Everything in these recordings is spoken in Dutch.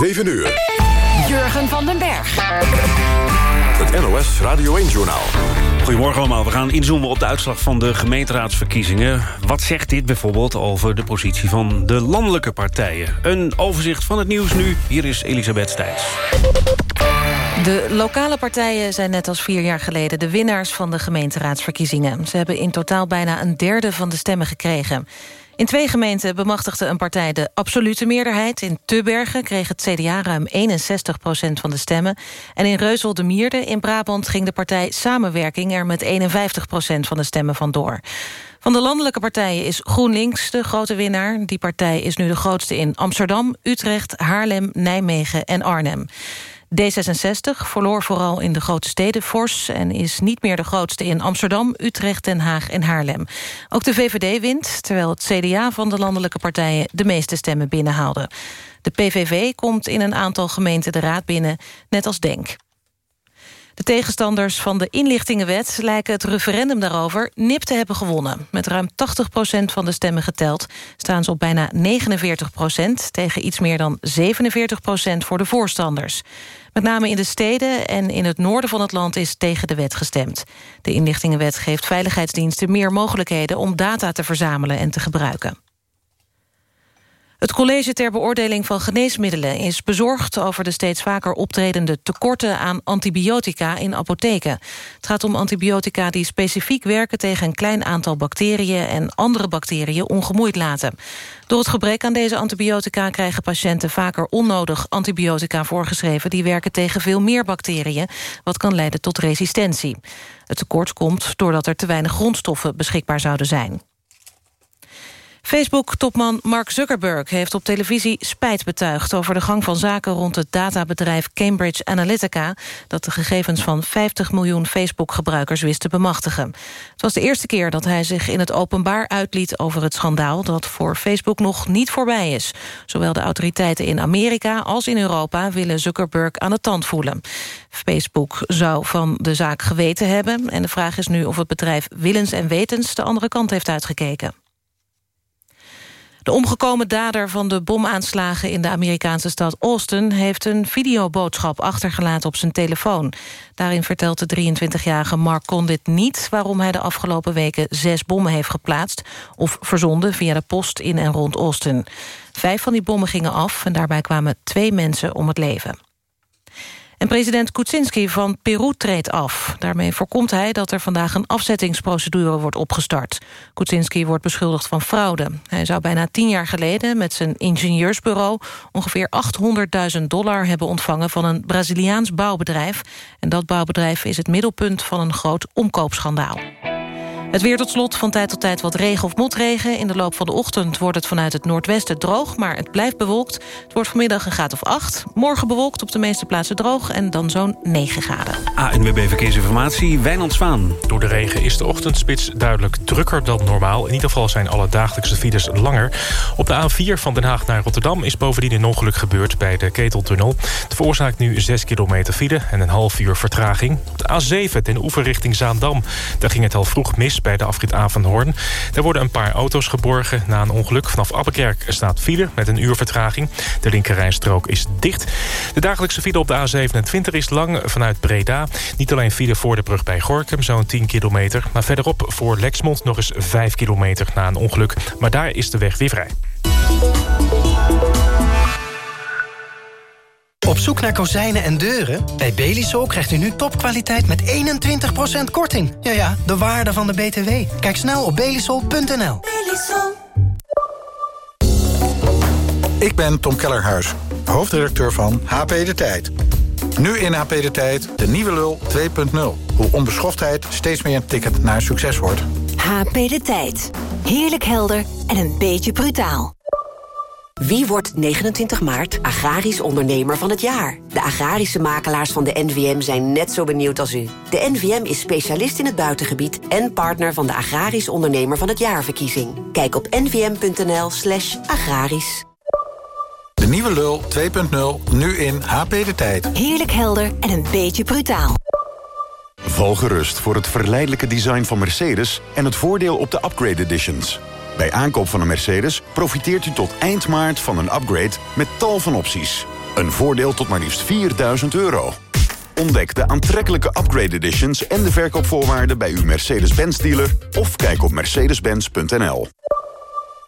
7 uur. Jurgen van den Berg. Het NOS Radio 1-journaal. Goedemorgen allemaal. We gaan inzoomen op de uitslag van de gemeenteraadsverkiezingen. Wat zegt dit bijvoorbeeld over de positie van de landelijke partijen? Een overzicht van het nieuws nu. Hier is Elisabeth Stijns. De lokale partijen zijn net als vier jaar geleden... de winnaars van de gemeenteraadsverkiezingen. Ze hebben in totaal bijna een derde van de stemmen gekregen. In twee gemeenten bemachtigde een partij de absolute meerderheid. In Tubbergen kreeg het CDA ruim 61% van de stemmen. En in Reuzel de Mierde in Brabant ging de partij Samenwerking... er met 51% van de stemmen vandoor. Van de landelijke partijen is GroenLinks de grote winnaar. Die partij is nu de grootste in Amsterdam, Utrecht, Haarlem, Nijmegen en Arnhem. D66 verloor vooral in de grote steden fors... en is niet meer de grootste in Amsterdam, Utrecht, Den Haag en Haarlem. Ook de VVD wint, terwijl het CDA van de landelijke partijen... de meeste stemmen binnenhaalde. De PVV komt in een aantal gemeenten de raad binnen, net als DENK. De tegenstanders van de inlichtingenwet lijken het referendum daarover nip te hebben gewonnen. Met ruim 80% van de stemmen geteld staan ze op bijna 49% tegen iets meer dan 47% voor de voorstanders. Met name in de steden en in het noorden van het land is tegen de wet gestemd. De inlichtingenwet geeft veiligheidsdiensten meer mogelijkheden om data te verzamelen en te gebruiken. Het college ter beoordeling van geneesmiddelen is bezorgd over de steeds vaker optredende tekorten aan antibiotica in apotheken. Het gaat om antibiotica die specifiek werken tegen een klein aantal bacteriën en andere bacteriën ongemoeid laten. Door het gebrek aan deze antibiotica krijgen patiënten vaker onnodig antibiotica voorgeschreven die werken tegen veel meer bacteriën, wat kan leiden tot resistentie. Het tekort komt doordat er te weinig grondstoffen beschikbaar zouden zijn. Facebook-topman Mark Zuckerberg heeft op televisie spijt betuigd... over de gang van zaken rond het databedrijf Cambridge Analytica... dat de gegevens van 50 miljoen Facebook-gebruikers wist te bemachtigen. Het was de eerste keer dat hij zich in het openbaar uitliet over het schandaal... dat voor Facebook nog niet voorbij is. Zowel de autoriteiten in Amerika als in Europa... willen Zuckerberg aan de tand voelen. Facebook zou van de zaak geweten hebben... en de vraag is nu of het bedrijf willens en wetens... de andere kant heeft uitgekeken. De omgekomen dader van de bomaanslagen in de Amerikaanse stad Austin... heeft een videoboodschap achtergelaten op zijn telefoon. Daarin vertelt de 23-jarige Mark Condit niet... waarom hij de afgelopen weken zes bommen heeft geplaatst... of verzonden via de post in en rond Austin. Vijf van die bommen gingen af en daarbij kwamen twee mensen om het leven. En president Kuczynski van Peru treedt af. Daarmee voorkomt hij dat er vandaag een afzettingsprocedure wordt opgestart. Kuczynski wordt beschuldigd van fraude. Hij zou bijna tien jaar geleden met zijn ingenieursbureau... ongeveer 800.000 dollar hebben ontvangen van een Braziliaans bouwbedrijf. En dat bouwbedrijf is het middelpunt van een groot omkoopschandaal. Het weer tot slot, van tijd tot tijd wat regen of motregen. In de loop van de ochtend wordt het vanuit het noordwesten droog... maar het blijft bewolkt. Het wordt vanmiddag een graad of 8. Morgen bewolkt, op de meeste plaatsen droog... en dan zo'n 9 graden. ANWB Verkeersinformatie, Wijnand Zwaan. Door de regen is de ochtendspits duidelijk drukker dan normaal. In ieder geval zijn alle dagelijkse files langer. Op de A4 van Den Haag naar Rotterdam is bovendien een ongeluk gebeurd... bij de Keteltunnel. Het veroorzaakt nu 6 kilometer file en een half uur vertraging. Op de A7 ten oever richting Zaandam. Daar ging het al vroeg mis bij de afrit Avanhoorn. Er worden een paar auto's geborgen na een ongeluk. Vanaf Appenkerk staat file met een uur vertraging. De linkerrijstrook is dicht. De dagelijkse file op de A27 is lang vanuit Breda. Niet alleen file voor de brug bij Gorkum, zo'n 10 kilometer... maar verderop voor Lexmond nog eens 5 kilometer na een ongeluk. Maar daar is de weg weer vrij. Op zoek naar kozijnen en deuren? Bij Belisol krijgt u nu topkwaliteit met 21% korting. Ja ja, de waarde van de BTW. Kijk snel op belisol.nl. Ik ben Tom Kellerhuis, hoofdredacteur van HP De Tijd. Nu in HP De Tijd de nieuwe lul 2.0. Hoe onbeschoftheid steeds meer een ticket naar succes wordt. HP De Tijd. Heerlijk helder en een beetje brutaal. Wie wordt 29 maart agrarisch ondernemer van het jaar? De agrarische makelaars van de NVM zijn net zo benieuwd als u. De NVM is specialist in het buitengebied en partner van de agrarisch ondernemer van het jaarverkiezing. Kijk op nvm.nl slash agrarisch. De nieuwe lul 2.0, nu in HP De Tijd. Heerlijk helder en een beetje brutaal. Val gerust voor het verleidelijke design van Mercedes... en het voordeel op de upgrade editions. Bij aankoop van een Mercedes profiteert u tot eind maart van een upgrade met tal van opties. Een voordeel tot maar liefst 4000 euro. Ontdek de aantrekkelijke upgrade editions en de verkoopvoorwaarden bij uw Mercedes-Benz dealer of kijk op mercedes-benz.nl.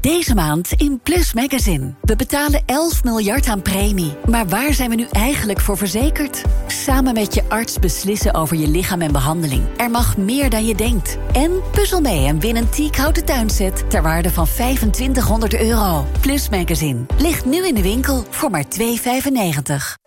Deze maand in Plus Magazine. We betalen 11 miljard aan premie. Maar waar zijn we nu eigenlijk voor verzekerd? Samen met je arts beslissen over je lichaam en behandeling. Er mag meer dan je denkt. En puzzel mee en win een teak houten tuinset... ter waarde van 2500 euro. Plus Magazine. Ligt nu in de winkel voor maar 2,95.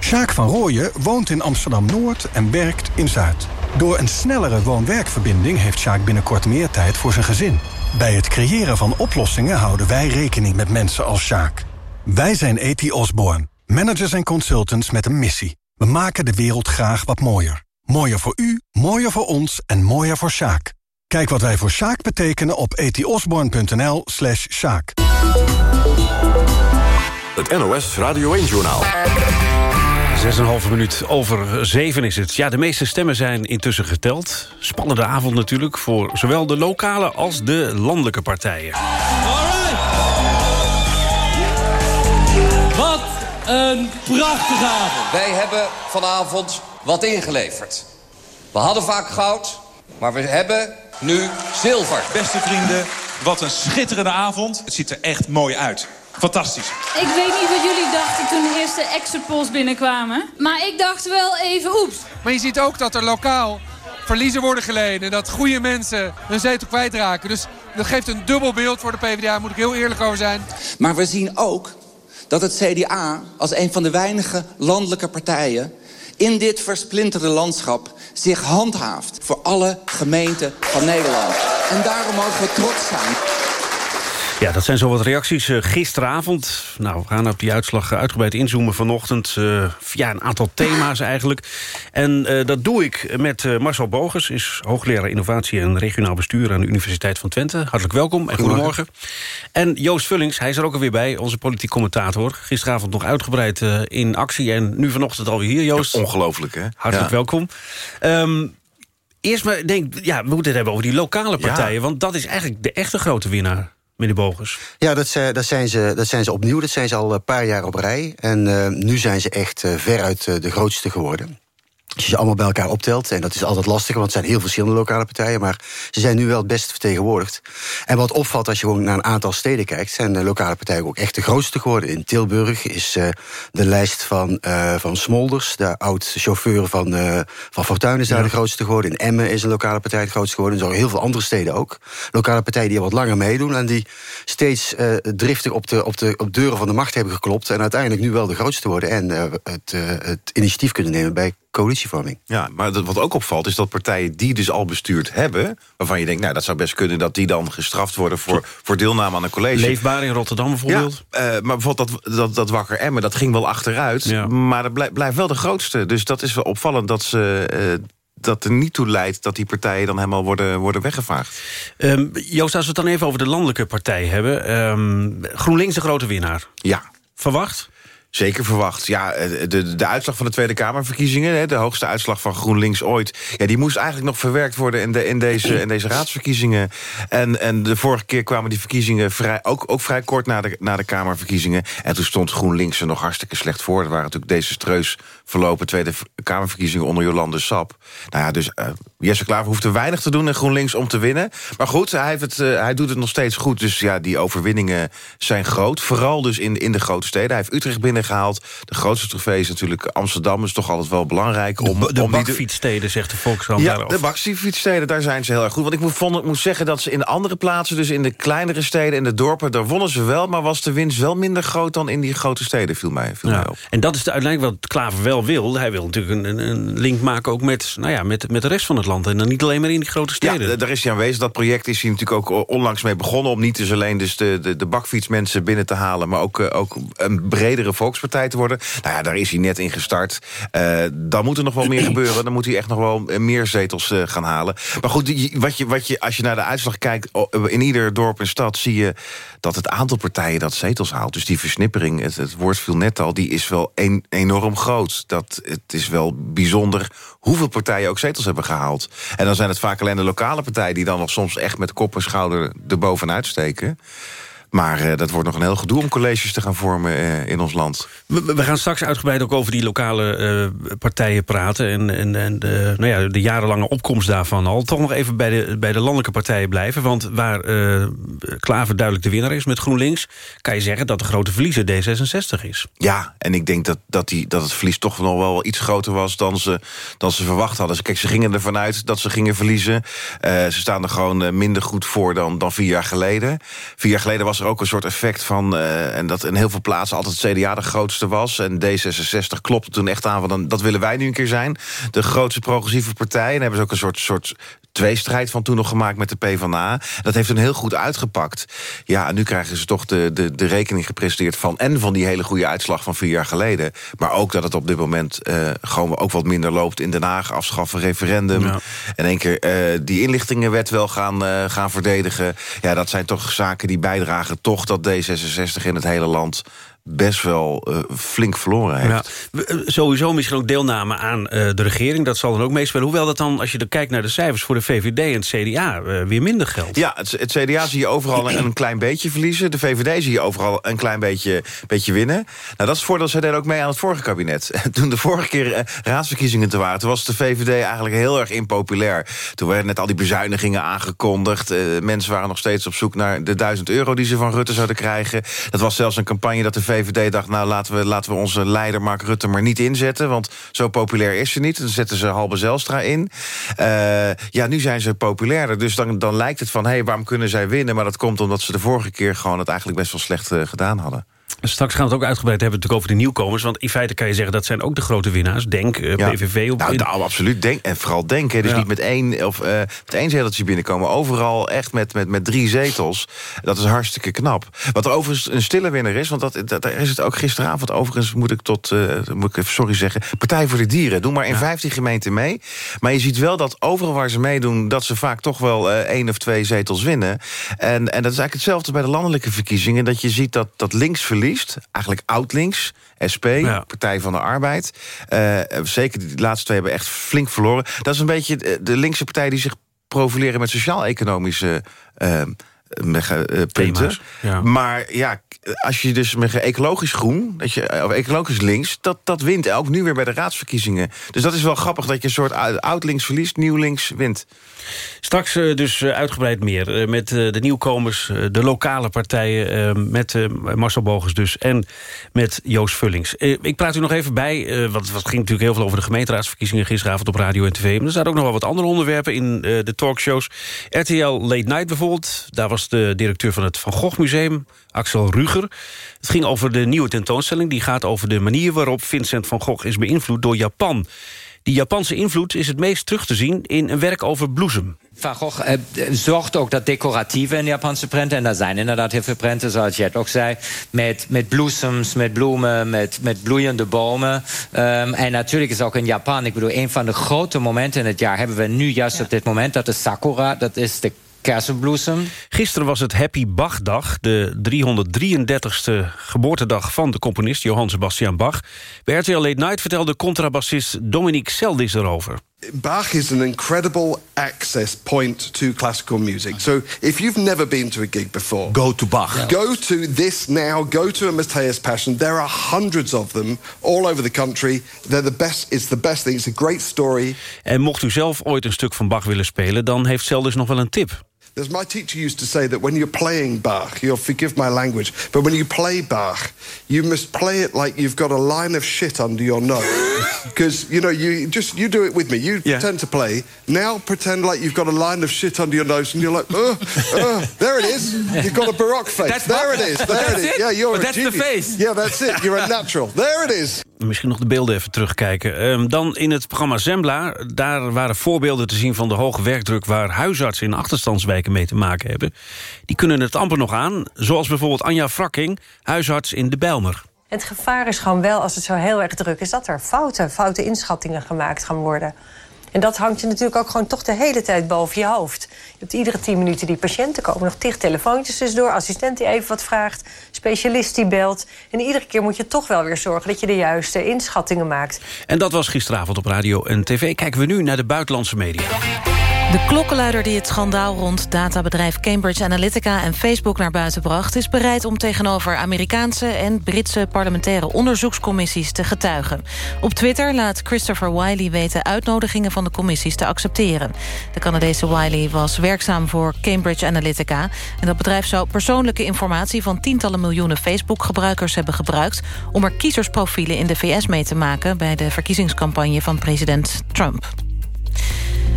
Sjaak van Rooyen woont in Amsterdam-Noord en werkt in Zuid. Door een snellere woon-werkverbinding heeft Sjaak binnenkort meer tijd voor zijn gezin. Bij het creëren van oplossingen houden wij rekening met mensen als Sjaak. Wij zijn E.T. Osborne, managers en consultants met een missie. We maken de wereld graag wat mooier. Mooier voor u, mooier voor ons en mooier voor Sjaak. Kijk wat wij voor Sjaak betekenen op etiosborn.nl slash Sjaak. Het NOS Radio 1-journaal. 6,5 minuut over 7 is het. Ja, de meeste stemmen zijn intussen geteld. Spannende avond natuurlijk voor zowel de lokale als de landelijke partijen. Wat een prachtige avond. Wij hebben vanavond wat ingeleverd. We hadden vaak goud, maar we hebben nu zilver. Beste vrienden, wat een schitterende avond. Het ziet er echt mooi uit. Fantastisch. Ik weet niet wat jullie dachten toen de eerste exit polls binnenkwamen. Maar ik dacht wel even oeps. Maar je ziet ook dat er lokaal verliezen worden geleden. Dat goede mensen hun zetel kwijtraken. Dus dat geeft een dubbel beeld voor de PvdA, moet ik heel eerlijk over zijn. Maar we zien ook dat het CDA als een van de weinige landelijke partijen... in dit versplinterde landschap zich handhaaft voor alle gemeenten van Nederland. En daarom mogen we trots zijn. Ja, dat zijn zo wat reacties uh, gisteravond. Nou, we gaan op die uitslag uitgebreid inzoomen vanochtend. Uh, via een aantal thema's eigenlijk. En uh, dat doe ik met Marcel Bogus. Is hoogleraar innovatie en regionaal bestuur... aan de Universiteit van Twente. Hartelijk welkom en goedemorgen. En Joost Vullings, hij is er ook alweer bij. Onze politiek commentator. Gisteravond nog uitgebreid in actie. En nu vanochtend alweer hier, Joost. Ja, ongelooflijk, hè? Hartelijk ja. welkom. Um, eerst maar, denk, ja, we moeten het hebben over die lokale partijen. Ja. Want dat is eigenlijk de echte grote winnaar meneer Bogus? Ja, dat, dat, zijn ze, dat zijn ze opnieuw. Dat zijn ze al een paar jaar op rij. En uh, nu zijn ze echt uh, veruit uh, de grootste geworden. Als je ze allemaal bij elkaar optelt, en dat is altijd lastig... want het zijn heel verschillende lokale partijen... maar ze zijn nu wel het best vertegenwoordigd. En wat opvalt als je gewoon naar een aantal steden kijkt... zijn de lokale partijen ook echt de grootste geworden. In Tilburg is uh, de lijst van, uh, van Smolders... de oud-chauffeur van, uh, van Fortuyn is daar ja. de grootste geworden. In Emmen is een lokale partij het grootste geworden. En zo heel veel andere steden ook. Lokale partijen die al wat langer meedoen... en die steeds driftig op de, op de op deuren van de macht hebben geklopt... en uiteindelijk nu wel de grootste worden... en het, het initiatief kunnen nemen bij coalitievorming. Ja, maar dat, wat ook opvalt is dat partijen die dus al bestuurd hebben... waarvan je denkt, nou, dat zou best kunnen... dat die dan gestraft worden voor, voor deelname aan een college. Leefbaar in Rotterdam bijvoorbeeld? Ja, uh, maar bijvoorbeeld dat, dat, dat Wakker Emmen, dat ging wel achteruit... Ja. maar dat blijft, blijft wel de grootste. Dus dat is wel opvallend dat ze... Uh, dat er niet toe leidt dat die partijen dan helemaal worden, worden weggevaagd. Um, Joost, als we het dan even over de landelijke partij hebben. Um, GroenLinks de grote winnaar. Ja. Verwacht? Zeker verwacht. Ja, de, de uitslag van de Tweede Kamerverkiezingen... de hoogste uitslag van GroenLinks ooit... Ja, die moest eigenlijk nog verwerkt worden in, de, in, deze, in deze raadsverkiezingen. En, en de vorige keer kwamen die verkiezingen vrij, ook, ook vrij kort na de, na de Kamerverkiezingen. En toen stond GroenLinks er nog hartstikke slecht voor. Er waren natuurlijk desastreus verlopen Tweede Kamerverkiezingen onder Jolande Sap. Nou ja, dus uh, Jesse Klaver hoeft er weinig te doen in GroenLinks om te winnen. Maar goed, hij, heeft het, uh, hij doet het nog steeds goed. Dus ja, die overwinningen zijn groot. Vooral dus in, in de grote steden. Hij heeft Utrecht binnengehaald. De grootste trofee is natuurlijk Amsterdam. is toch altijd wel belangrijk. Om, de de om bakfietssteden, zegt de Volkskrant Ja, daarover. de bakfietssteden, daar zijn ze heel erg goed. Want ik moet, vond, moet zeggen dat ze in de andere plaatsen... dus in de kleinere steden en de dorpen, daar wonnen ze wel... maar was de winst wel minder groot dan in die grote steden, viel mij, viel ja. mij op. En dat is de uiteindelijk wat Klaver wel wil. Hij wil natuurlijk een, een link maken ook met, nou ja, met, met de rest van het land. Land. En dan niet alleen maar in die grote steden. Ja, daar is hij aanwezig. Dat project is hij natuurlijk ook onlangs mee begonnen... om niet dus alleen dus de, de, de bakfietsmensen binnen te halen... maar ook, uh, ook een bredere volkspartij te worden. Nou ja, daar is hij net in gestart. Uh, dan moet er nog wel meer gebeuren. Dan moet hij echt nog wel meer zetels uh, gaan halen. Maar goed, wat je, wat je, als je naar de uitslag kijkt... in ieder dorp en stad zie je dat het aantal partijen dat zetels haalt. Dus die versnippering, het, het woord viel net al... die is wel een, enorm groot. Dat, het is wel bijzonder hoeveel partijen ook zetels hebben gehaald. En dan zijn het vaak alleen de lokale partijen... die dan nog soms echt met kop en schouder erbovenuit steken. Maar uh, dat wordt nog een heel gedoe om colleges te gaan vormen uh, in ons land. We, we, gaan straks uitgebreid ook over die lokale uh, partijen praten... en, en, en de, nou ja, de jarenlange opkomst daarvan al. Toch nog even bij de, bij de landelijke partijen blijven. Want waar Klaver duidelijk de winnaar is met GroenLinks... kan je zeggen dat de grote verliezer D66 is. Ja, en ik denk dat, dat, die, dat het verlies toch nog wel iets groter was... dan ze, dan ze verwacht hadden. Kijk, ze gingen ervan uit dat ze gingen verliezen. ze staan er gewoon minder goed voor dan, dan vier jaar geleden. Vier jaar geleden was er ook een soort effect van... Uh, en dat in heel veel plaatsen altijd het CDA de grootste was... en D66 klopte toen echt aan van... dat willen wij nu een keer zijn. De grootste progressieve partij. En hebben ze ook een soort, soort tweestrijd van toen nog gemaakt met de PvdA. Dat heeft hun heel goed uitgepakt. Ja, en nu krijgen ze toch de, de, de rekening gepresenteerd van... en van die hele goede uitslag van vier jaar geleden. Maar ook dat het op dit moment uh, gewoon ook wat minder loopt in Den Haag. Afschaffen referendum. Ja. En één keer uh, die inlichtingenwet wel gaan, uh, gaan verdedigen. Ja, dat zijn toch zaken die bijdragen toch dat D66 in het hele land best wel uh, flink verloren heeft. Ja, sowieso misschien ook deelname aan uh, de regering. Dat zal dan ook meespelen. Hoewel dat dan, als je kijkt naar de cijfers... voor de VVD en het CDA uh, weer minder geldt. Ja, het, het, CDA zie je overal een, een, klein beetje verliezen. De VVD zie je overal een klein beetje, beetje winnen. Nou, dat is het voordeel. Zij deden ook mee aan het vorige kabinet. Toen de vorige keer raadsverkiezingen te waren... toen was de VVD eigenlijk heel erg impopulair. Toen werden net al die bezuinigingen aangekondigd. mensen waren nog steeds op zoek naar de duizend euro... die ze van Rutte zouden krijgen. Dat was zelfs een campagne dat de VVD dacht, nou laten we, laten we onze leider Mark Rutte maar niet inzetten... want zo populair is ze niet. Dan zetten ze Halbe Zelstra in. Uh, ja, nu zijn ze populairder, dus dan, dan lijkt het van... hé, hey, waarom kunnen zij winnen? Maar dat komt omdat ze de vorige keer gewoon het eigenlijk best wel slecht uh, gedaan hadden. Straks gaan we het ook uitgebreid hebben natuurlijk over de nieuwkomers. Want in feite kan je zeggen dat zijn ook de grote winnaars. Denk, uh, ja. PVV. Op nou, nou, absoluut. Denk, en vooral Denk. Hè. Dus ja. niet met één, of, uh, met één zeteltje binnenkomen. Overal echt met, met, met drie zetels. Dat is hartstikke knap. Wat er overigens een stille winnaar is. Want dat, dat, daar is het ook gisteravond. Overigens moet ik tot, uh, moet ik even sorry zeggen. Partij voor de Dieren. Doe maar in ja. 15 gemeenten mee. Maar je ziet wel dat overal waar ze meedoen... dat ze vaak toch wel één of twee zetels winnen. En, en dat is eigenlijk hetzelfde bij de landelijke verkiezingen. Dat je ziet dat, dat links verliest eigenlijk oud-links. SP, ja. Partij van de Arbeid. Uh, zeker die laatste twee hebben echt flink verloren. Dat is een beetje de linkse partij die zich profileren met sociaal-economische uh, punten. Ja. Maar ja, als je dus met ecologisch groen, dat je, of ecologisch links, dat, dat wint ook nu weer bij de raadsverkiezingen. Dus dat is wel grappig dat je een soort oud links verliest, nieuw links wint. Straks uh, dus uitgebreid meer met de nieuwkomers, de lokale partijen... met Marcel Bogens dus en met Joost Vullings. ik praat u nog even bij, want het ging natuurlijk heel veel over de gemeenteraadsverkiezingen... gisteravond op radio en tv. Maar er zaten ook nog wel wat andere onderwerpen in de talkshows. RTL Late Night bijvoorbeeld, daar was de directeur van het Van Gogh Museum... Axel Ruger. Het ging over de nieuwe tentoonstelling. Die gaat over de manier waarop Vincent van Gogh is beïnvloed door Japan. Die Japanse invloed is het meest terug te zien in een werk over bloesem. Van Gogh eh, zorgt ook dat decoratieve in Japanse prenten... en daar zijn inderdaad heel veel prenten, zoals Jet ook zei... met, met bloesems, met bloemen, met, met bloeiende bomen. Um, en natuurlijk is ook in Japan... ik bedoel, een van de grote momenten in het jaar... hebben we nu juist ja. op dit moment, dat is Sakura. Dat is de kersenbloesem. Gisteren was het Happy Bach-dag, de 333ste geboortedag van de componist Johann Sebastian Bach. Bij RTL Late Night vertelde contrabassist Dominique Seldis erover. Bach is an incredible access point to classical music. So if you've never been to a gig before, go to Bach. Yeah. Go to this now. Go to a Matthias Passion. There are hundreds of them all over the country. They're the best. It's the best thing. It's a great story. En mocht u zelf ooit een stuk van Bach willen spelen, dan heeft Seldis nog wel een tip. As my teacher used to say that when you're playing Bach, you'll forgive my language, but when you play Bach, you must play it like you've got a line of shit under your nose. Because, you know, you just, you do it with me. You yeah. pretend to play. Now pretend like you've got a line of shit under your nose and you're like, oh, oh there it is. You've got a Baroque face. That's there it is. There that's it is. It? Yeah, you're but a that's genius. the face. Yeah, that's it. You're a natural. There it is. Misschien nog de beelden even terugkijken. Ehm, dan in het programma Zembla. Daar waren voorbeelden te zien van de hoge werkdruk... waar huisartsen in achterstandswijken mee te maken hebben. Die kunnen het amper nog aan. Zoals bijvoorbeeld Anja Frakking, huisarts in de Bijlmer. Het gevaar is gewoon wel, als het zo heel erg druk is... dat er fouten, foute inschattingen gemaakt gaan worden. En dat hangt je natuurlijk ook gewoon toch de hele tijd boven je hoofd. Je hebt iedere tien minuten die patiënten komen nog tig telefoontjes tussendoor... assistent die even wat vraagt, specialist die belt. En iedere keer moet je toch wel weer zorgen dat je de juiste inschattingen maakt. En dat was gisteravond op radio en tv. Kijken we nu naar de buitenlandse media. De klokkenluider die het schandaal rond databedrijf Cambridge Analytica en Facebook naar buiten bracht... is bereid om tegenover Amerikaanse en Britse parlementaire onderzoekscommissies te getuigen. Op Twitter laat Christopher Wiley weten uitnodigingen van de commissies te accepteren. De Canadese Wiley was werkzaam voor Cambridge Analytica... en dat bedrijf zou persoonlijke informatie van tientallen miljoenen Facebook-gebruikers hebben gebruikt... om er kiezersprofielen in de VS mee te maken bij de verkiezingscampagne van president Trump.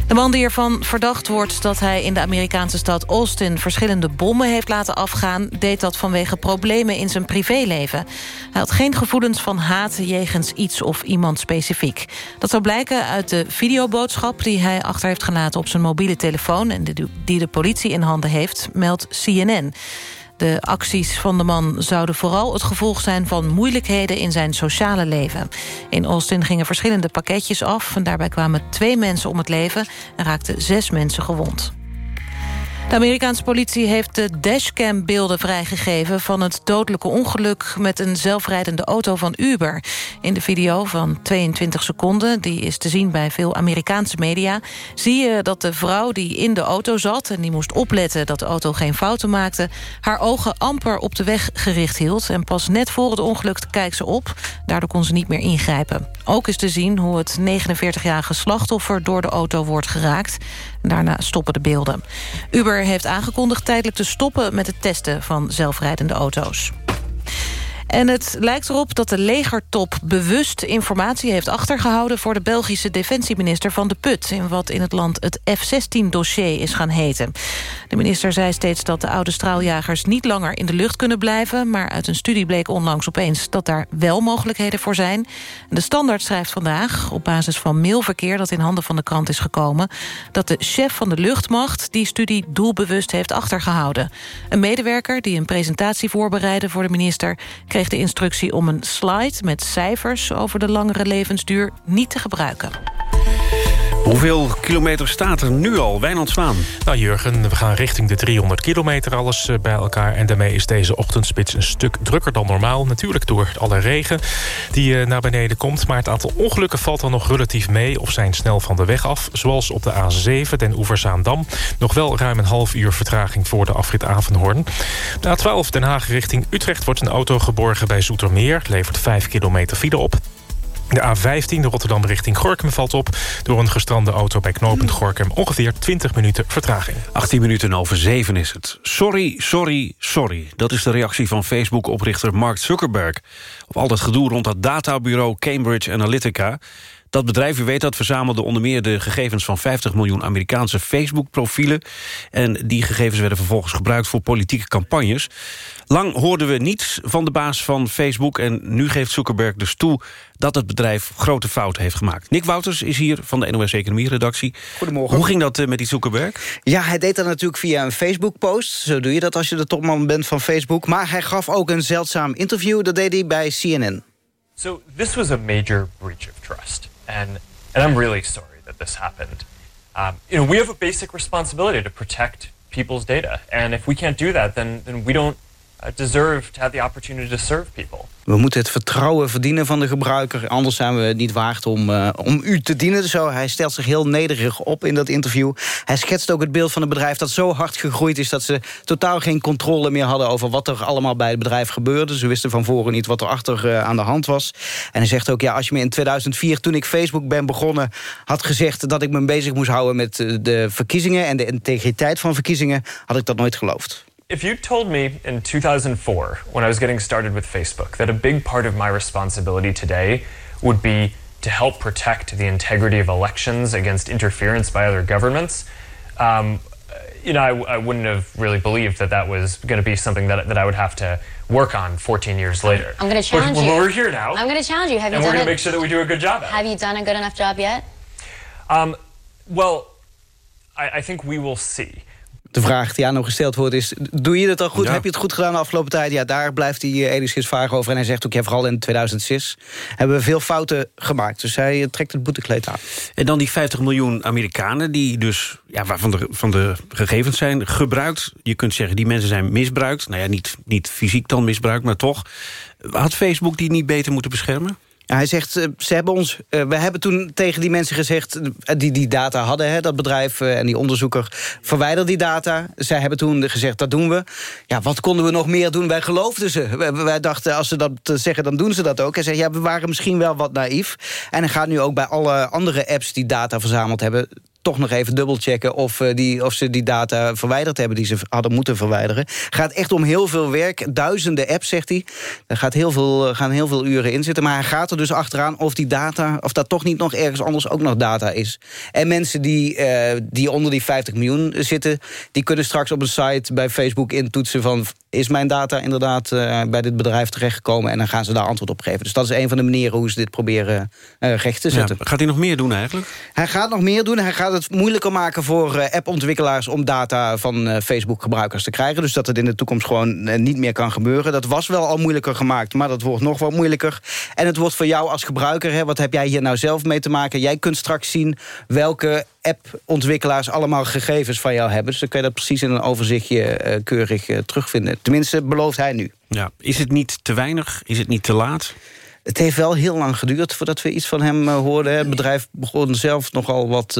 De man die ervan verdacht wordt dat hij in de Amerikaanse stad Austin... verschillende bommen heeft laten afgaan... deed dat vanwege problemen in zijn privéleven. Hij had geen gevoelens van haat jegens iets of iemand specifiek. Dat zou blijken uit de videoboodschap die hij achter heeft gelaten... op zijn mobiele telefoon en die de politie in handen heeft, meldt CNN. De acties van de man zouden vooral het gevolg zijn van moeilijkheden in zijn sociale leven. In Austin gingen verschillende pakketjes af en daarbij kwamen twee mensen om het leven en raakten zes mensen gewond. De Amerikaanse politie heeft de dashcam-beelden vrijgegeven... van het dodelijke ongeluk met een zelfrijdende auto van Uber. In de video van 22 seconden, die is te zien bij veel Amerikaanse media... zie je dat de vrouw die in de auto zat... en die moest opletten dat de auto geen fouten maakte... haar ogen amper op de weg gericht hield. En pas net voor het ongeluk kijkt ze op. Daardoor kon ze niet meer ingrijpen. Ook is te zien hoe het 49-jarige slachtoffer door de auto wordt geraakt. Daarna stoppen de beelden. Uber heeft aangekondigd tijdelijk te stoppen met het testen van zelfrijdende auto's. En het lijkt erop dat de legertop bewust informatie heeft achtergehouden... voor de Belgische defensieminister Van de Put... in wat in het land het F-16-dossier is gaan heten. De minister zei steeds dat de oude straaljagers niet langer in de lucht kunnen blijven... maar uit een studie bleek onlangs opeens dat daar wel mogelijkheden voor zijn. De Standaard schrijft vandaag, op basis van mailverkeer... dat in handen van de krant is gekomen... dat de chef van de luchtmacht die studie doelbewust heeft achtergehouden. Een medewerker die een presentatie voorbereidde voor de minister... kreeg de instructie om een slide met cijfers over de langere levensduur niet te gebruiken. Hoeveel kilometer staat er nu al? Wijnand Zwaan. Nou Jurgen, we gaan richting de 300 kilometer alles eh, bij elkaar. En daarmee is deze ochtendspits een stuk drukker dan normaal. Natuurlijk door alle regen die eh, naar beneden komt. Maar het aantal ongelukken valt dan nog relatief mee... of zijn snel van de weg af. Zoals op de A7, den Oeverzaandam. Nog wel ruim een half uur vertraging voor de afrit Avenhoorn. De A12 Den Haag richting Utrecht wordt een auto geborgen bij Zoetermeer. Levert 5 kilometer file op. De A15, de Rotterdam richting Gorkum, valt op... door een gestrande auto bij knooppunt Gorkum. Ongeveer 20 minuten vertraging. 18 minuten over 7 is het. Sorry, sorry, sorry. Dat is de reactie van Facebook-oprichter Mark Zuckerberg... op al dat gedoe rond dat databureau Cambridge Analytica... Dat bedrijf, u weet dat, verzamelde onder meer de gegevens van 50 miljoen Amerikaanse Facebook-profielen. En die gegevens werden vervolgens gebruikt voor politieke campagnes. Lang hoorden we niets van de baas van Facebook... en nu geeft Zuckerberg dus toe dat het bedrijf grote fouten heeft gemaakt. Nick Wouters is hier van de NOS Economie-redactie. Goedemorgen. Hoe ging dat eh, met die Zuckerberg? Ja, hij deed dat natuurlijk via een Facebook-post. Zo doe je dat als je de topman bent van Facebook. Maar hij gaf ook een zeldzaam interview. Dat deed hij bij CNN. So this was a major breach of trust. And, and I'm really sorry that this happened. Um, you know, we have a basic responsibility to protect people's data. And if we can't do that, then, then we don't to have the opportunity to serve people. We moeten het vertrouwen verdienen van de gebruiker. Anders zijn we het niet waard om, uh, om u te dienen. Zo, hij stelt zich heel nederig op in dat interview. Hij schetst ook het beeld van het bedrijf dat zo hard gegroeid is... dat ze totaal geen controle meer hadden over wat er allemaal bij het bedrijf gebeurde. Ze wisten van voren niet wat er achter uh, aan de hand was. En hij zegt ook, ja, als je me in 2004, toen ik Facebook ben begonnen... had gezegd dat ik me bezig moest houden met de verkiezingen... en de integriteit van verkiezingen, had ik dat nooit geloofd. If you told me in 2004, when I was getting started with Facebook, that a big part of my responsibility today would be to help protect the integrity of elections against interference by other governments, um, you know, I, I wouldn't have really believed that that was going to be something that, that I would have to work on 14 years later. I'm going to challenge but, you. But we're here now. I'm going to challenge you. Have you and we're done going to make sure that we do a good job at it. Have you done a good enough job yet? Um, well, I, I think we will see. De vraag die aan hem gesteld wordt is... doe je het al goed? Ja. Heb je het goed gedaan de afgelopen tijd? Ja, daar blijft hij eh, enigszins vaag over. En hij zegt ook, ja, vooral in 2006 hebben we veel fouten gemaakt. Dus hij eh, trekt het boetekleed aan. En dan die 50 miljoen Amerikanen die dus, ja, waarvan de, van de gegevens zijn gebruikt. Je kunt zeggen, die mensen zijn misbruikt. Nou ja, niet, niet fysiek dan misbruikt, maar toch. Had Facebook die niet beter moeten beschermen? Hij zegt, eh, ze hebben ons, eh, we hebben toen tegen die mensen gezegd... eh, die die data hadden, hè, dat bedrijf en die onderzoeker... verwijder die data. Zij hebben toen gezegd, dat doen we. Ja, wat konden we nog meer doen? Wij geloofden ze. Wij, dachten, als ze dat zeggen, dan doen ze dat ook. Hij zegt, ja, we waren misschien wel wat naïef. En hij gaat nu ook bij alle andere apps die data verzameld hebben toch nog even dubbelchecken of, eh, die, of ze die data verwijderd hebben... die ze hadden moeten verwijderen. gaat echt om heel veel werk. Duizenden apps, zegt hij. Er gaat heel veel, eh, gaan heel veel uren in zitten. Maar hij gaat er dus achteraan of die data... of dat toch niet nog ergens anders ook nog data is. En mensen die, eh, die onder die 50 miljoen zitten... die kunnen straks op een site bij Facebook intoetsen van... is mijn data inderdaad eh, bij dit bedrijf terechtgekomen... en dan gaan ze daar antwoord op geven. Dus dat is een van de manieren hoe ze dit proberen eh, recht te zetten. Ja, gaat hij nog meer doen eigenlijk? Hij gaat nog meer doen. Hij gaat het moeilijker maken voor eh, appontwikkelaars... om data van Facebook-gebruikers te krijgen. Dus dat het in de toekomst gewoon niet meer kan gebeuren. Dat was wel al moeilijker gemaakt, maar dat wordt nog wat moeilijker. En het wordt voor jou als gebruiker... Hè, wat heb jij hier nou zelf mee te maken? Jij kunt straks zien welke appontwikkelaars allemaal gegevens van jou hebben. Dus dan kan je dat precies in een overzichtje eh, keurig eh, terugvinden. Tenminste, belooft hij nu. Ja. Is het niet te weinig? Is het niet te laat? Het heeft wel heel lang geduurd voordat we iets van hem eh, hoorden. Het bedrijf begon zelf nogal wat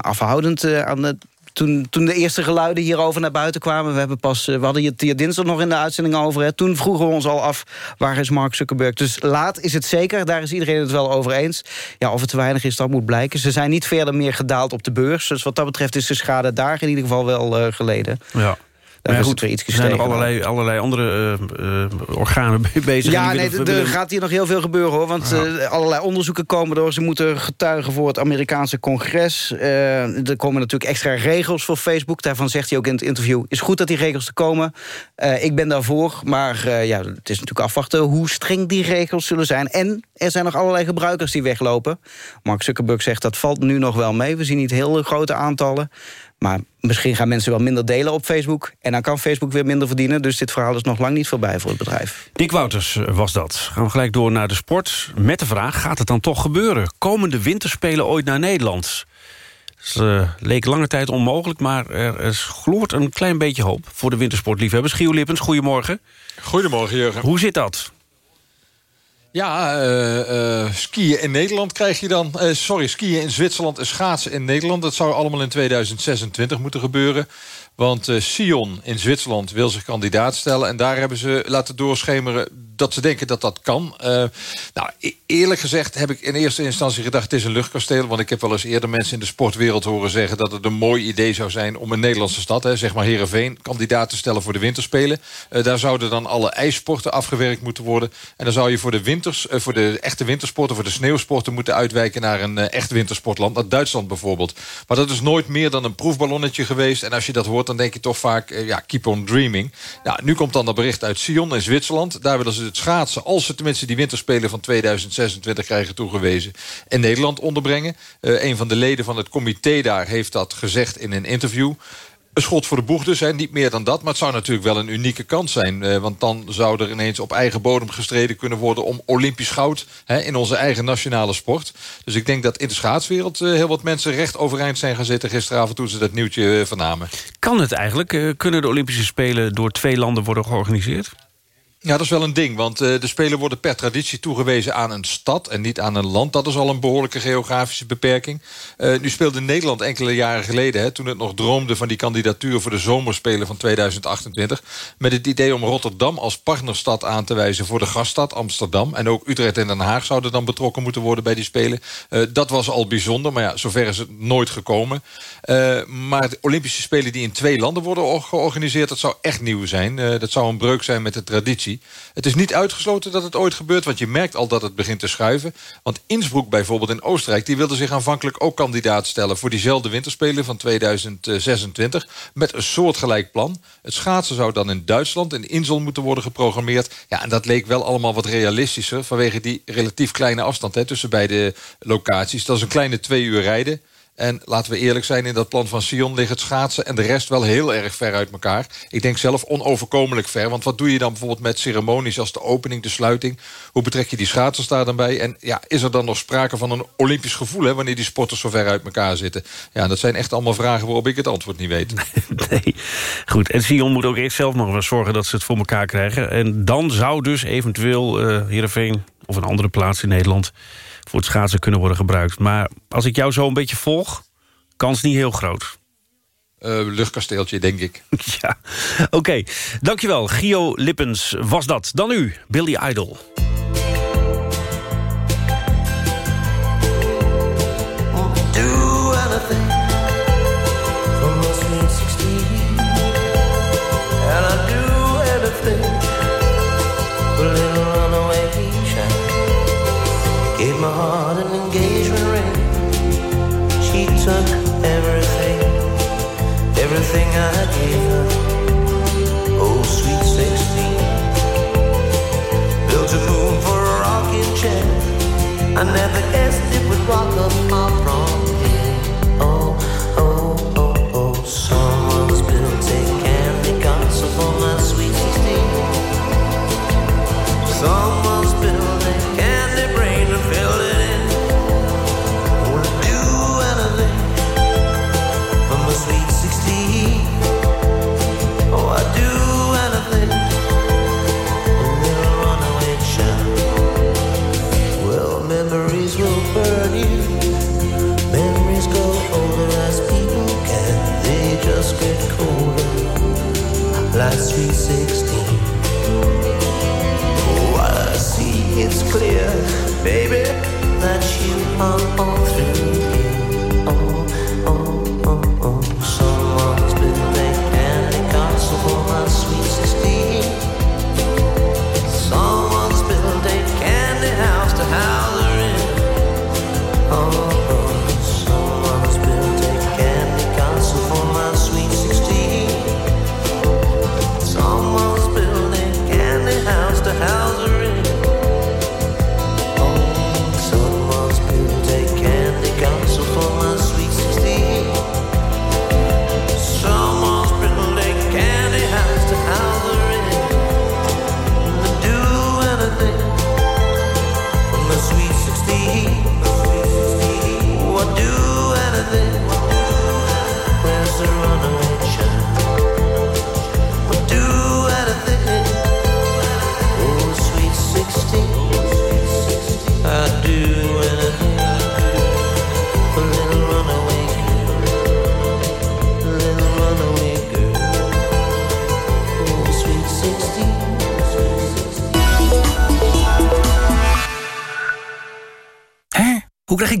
afhoudend aan de toen, toen de eerste geluiden hierover naar buiten kwamen... we, hebben pas, eh, we hadden het hier dinsdag nog in de uitzending over... Hè, toen vroegen we ons al af, waar is Mark Zuckerberg? Dus laat is het zeker, daar is iedereen het wel over eens. Ja, of het te weinig is, dat moet blijken. Ze zijn niet verder meer gedaald op de beurs. Dus wat dat betreft is de schade daar in ieder geval wel uh, geleden. Ja. Daar ja, is het weer iets er zijn nog allerlei, allerlei andere uh, uh, organen bezig. Ja, nee, er gaat hier nog heel veel gebeuren, hoor. Want uh, allerlei onderzoeken komen door. Ze moeten getuigen voor het Amerikaanse congres. Uh, er komen natuurlijk extra regels voor Facebook. Daarvan zegt hij ook in het interview... is goed dat die regels er komen. Ik ben daarvoor, maar ja, het is natuurlijk afwachten... hoe streng die regels zullen zijn. En er zijn nog allerlei gebruikers die weglopen. Mark Zuckerberg zegt dat valt nu nog wel mee. We zien niet heel grote aantallen. Maar misschien gaan mensen wel minder delen op Facebook... en dan kan Facebook weer minder verdienen. Dus dit verhaal is nog lang niet voorbij voor het bedrijf. Dick Wouters eh, was dat. Gaan we gelijk door naar de sport. Met de vraag, gaat het dan toch gebeuren? Komen de winterspelen ooit naar Nederland? Het uh, leek lange tijd onmogelijk, maar er, er gloort een klein beetje hoop... voor de wintersportliefhebbers. Gio Lippens, goedemorgen. Goedemorgen, Jurgen. Hoe zit dat? Ja, uh, uh, skiën in Nederland krijg je dan... Uh, sorry, skiën in Zwitserland en schaatsen in Nederland. Dat zou allemaal in 2026 moeten gebeuren. Want Sion in Zwitserland wil zich kandidaat stellen. En daar hebben ze laten doorschemeren dat ze denken dat dat kan. nou, eerlijk gezegd heb ik in eerste instantie gedacht... het is een luchtkasteel. Want ik heb wel eens eerder mensen in de sportwereld horen zeggen... dat het een mooi idee zou zijn om een Nederlandse stad... Hè, zeg maar Heerenveen, kandidaat te stellen voor de winterspelen. daar zouden dan alle ijssporten afgewerkt moeten worden. En dan zou je voor de winters, voor de echte wintersporten... voor de sneeuwsporten moeten uitwijken naar een echt wintersportland. Naar Duitsland bijvoorbeeld. Maar dat is nooit meer dan een proefballonnetje geweest. En als je dat hoort, dan denk je toch vaak... ja, keep on dreaming. Nou, nu komt dan dat bericht uit Sion in Zwitserland. Daar willen ze het schaatsen, als ze tenminste die winterspelen van 2026 krijgen toegewezen... in Nederland onderbrengen. Uh, een van de leden van het comité daar heeft dat gezegd in een interview. Een schot voor de boeg dus, hè. niet meer dan dat. Maar het zou natuurlijk wel een unieke kans zijn. Uh, want dan zou er ineens op eigen bodem gestreden kunnen worden... om Olympisch goud hè, in onze eigen nationale sport. Dus ik denk dat in de schaatswereld uh, heel wat mensen recht overeind zijn gaan zitten... gisteravond toen ze dat nieuwtje vernamen. Kan het eigenlijk? kunnen de Olympische Spelen door twee landen worden georganiseerd? Ja, dat is wel een ding, want uh, de Spelen worden per traditie toegewezen aan een stad... en niet aan een land. Dat is al een behoorlijke geografische beperking. Uh, nu speelde Nederland enkele jaren geleden... Hè, toen het nog droomde van die kandidatuur voor de zomerspelen van 2028... met het idee om Rotterdam als partnerstad aan te wijzen... voor de gaststad Amsterdam. En ook Utrecht en Den Haag zouden dan betrokken moeten worden bij die Spelen. Uh, dat was al bijzonder, maar ja, zover is het nooit gekomen. maar de Olympische Spelen die in twee landen worden georganiseerd... dat zou echt nieuw zijn. dat zou een breuk zijn met de traditie. Het is niet uitgesloten dat het ooit gebeurt, want je merkt al dat het begint te schuiven. Want Innsbruck bijvoorbeeld in Oostenrijk... die wilde zich aanvankelijk ook kandidaat stellen... voor diezelfde winterspelen van 2026... met een soortgelijk plan. Het schaatsen zou dan in Duitsland, in Insel moeten worden geprogrammeerd. Ja, en dat leek wel allemaal wat realistischer... vanwege die relatief kleine afstand hè, tussen beide locaties. Dat is een kleine twee uur rijden... En laten we eerlijk zijn, in dat plan van Sion ligt het schaatsen... en de rest wel heel erg ver uit elkaar. Ik denk zelf onoverkomelijk ver. Want wat doe je dan bijvoorbeeld met ceremonies als de opening, de sluiting? Hoe betrek je die schaatsers daar dan bij? En ja, is er dan nog sprake van een olympisch gevoel... Hè, wanneer die sporters zo ver uit elkaar zitten? Ja, dat zijn echt allemaal vragen waarop ik het antwoord niet weet. Nee, goed. En Sion moet ook eerst zelf nog wel zorgen dat ze het voor elkaar krijgen. En dan zou dus eventueel uh, Heerenveen of een andere plaats in Nederland voor het schaatsen kunnen worden gebruikt. Maar als ik jou zo een beetje volg, kans niet heel groot. Uh, luchtkasteeltje, denk ik. ja, oké. Okay. Dankjewel. Gio Lippens was dat. Dan u, Billy Idol. I never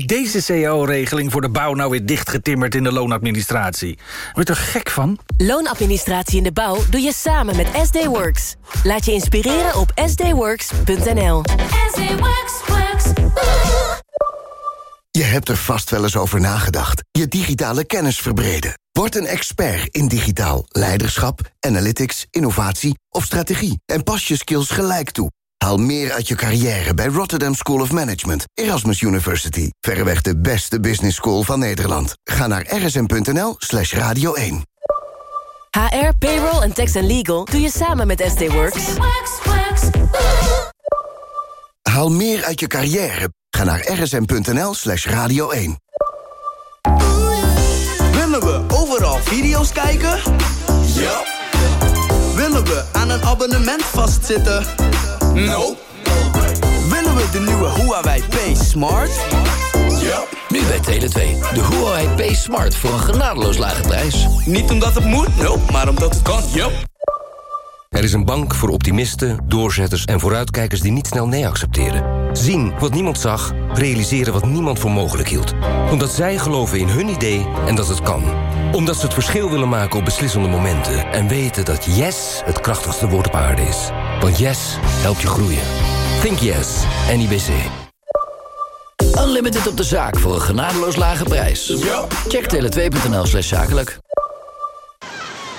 Deze cao-regeling voor de bouw nou weer dichtgetimmerd in de loonadministratie? Word je er gek van? Loonadministratie in de bouw doe je samen met SD Works. Laat je inspireren op sdworks.nl. Je hebt er vast wel eens over nagedacht. Je digitale kennis verbreden. Word een expert in digitaal leiderschap, analytics, innovatie of strategie. En pas je skills gelijk toe. Haal meer uit je carrière bij Rotterdam School of Management, Erasmus University. Verreweg de beste business school van Nederland. Ga naar rsm.nl slash radio 1. HR, payroll en tax and legal doe je samen met SD Works. Haal meer uit je carrière. Ga naar rsm.nl slash radio 1. Willen we overal video's kijken? Ja. Willen we aan een abonnement vastzitten? No. Willen we de nieuwe Huawei P Smart? Ja. Nu bij Tele2. De Huawei P Smart voor een genadeloos lage prijs. Niet omdat het moet, nope, maar omdat het kan, ja. Er is een bank voor optimisten, doorzetters en vooruitkijkers die niet snel nee accepteren. Zien wat niemand zag, realiseren wat niemand voor mogelijk hield. Omdat zij geloven in hun idee en dat het kan. Omdat ze het verschil willen maken op beslissende momenten. En weten dat yes het krachtigste woord op aarde is. Want yes helpt je groeien. Think yes, NIBC. Unlimited op de zaak voor een genadeloos lage prijs. Check tele2.nl slash zakelijk.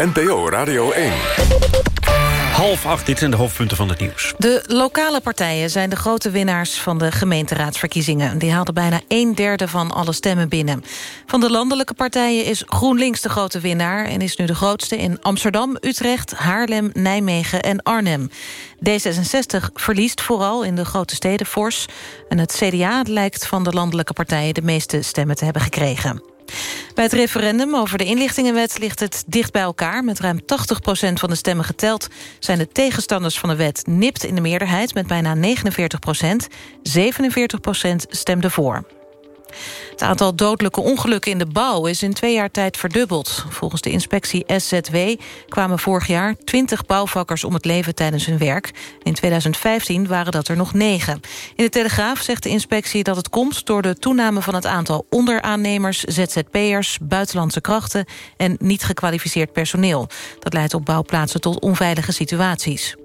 NPO Radio 1. Half acht, dit zijn de hoofdpunten van het nieuws. De lokale partijen zijn de grote winnaars van de gemeenteraadsverkiezingen. Die haalden bijna een derde van alle stemmen binnen. Van de landelijke partijen is GroenLinks de grote winnaar... en is nu de grootste in Amsterdam, Utrecht, Haarlem, Nijmegen en Arnhem. D66 verliest vooral in de grote steden fors. En het CDA lijkt van de landelijke partijen de meeste stemmen te hebben gekregen. Bij het referendum over de inlichtingenwet ligt het dicht bij elkaar. Met ruim 80% van de stemmen geteld zijn de tegenstanders van de wet nipt in de meerderheid met bijna 49% 47% stemde voor. Het aantal dodelijke ongelukken in de bouw is in twee jaar tijd verdubbeld. Volgens de inspectie SZW kwamen vorig jaar 20 bouwvakkers om het leven tijdens hun werk. In 2015 waren dat er nog negen. In de Telegraaf zegt de inspectie dat het komt door de toename van het aantal onderaannemers, ZZP'ers, buitenlandse krachten en niet gekwalificeerd personeel. Dat leidt op bouwplaatsen tot onveilige situaties.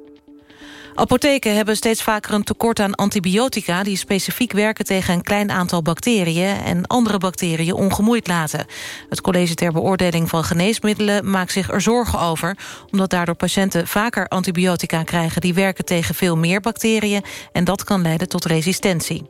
Apotheken hebben steeds vaker een tekort aan antibiotica... die specifiek werken tegen een klein aantal bacteriën... en andere bacteriën ongemoeid laten. Het College ter Beoordeling van Geneesmiddelen maakt zich er zorgen over... omdat daardoor patiënten vaker antibiotica krijgen... die werken tegen veel meer bacteriën... en dat kan leiden tot resistentie.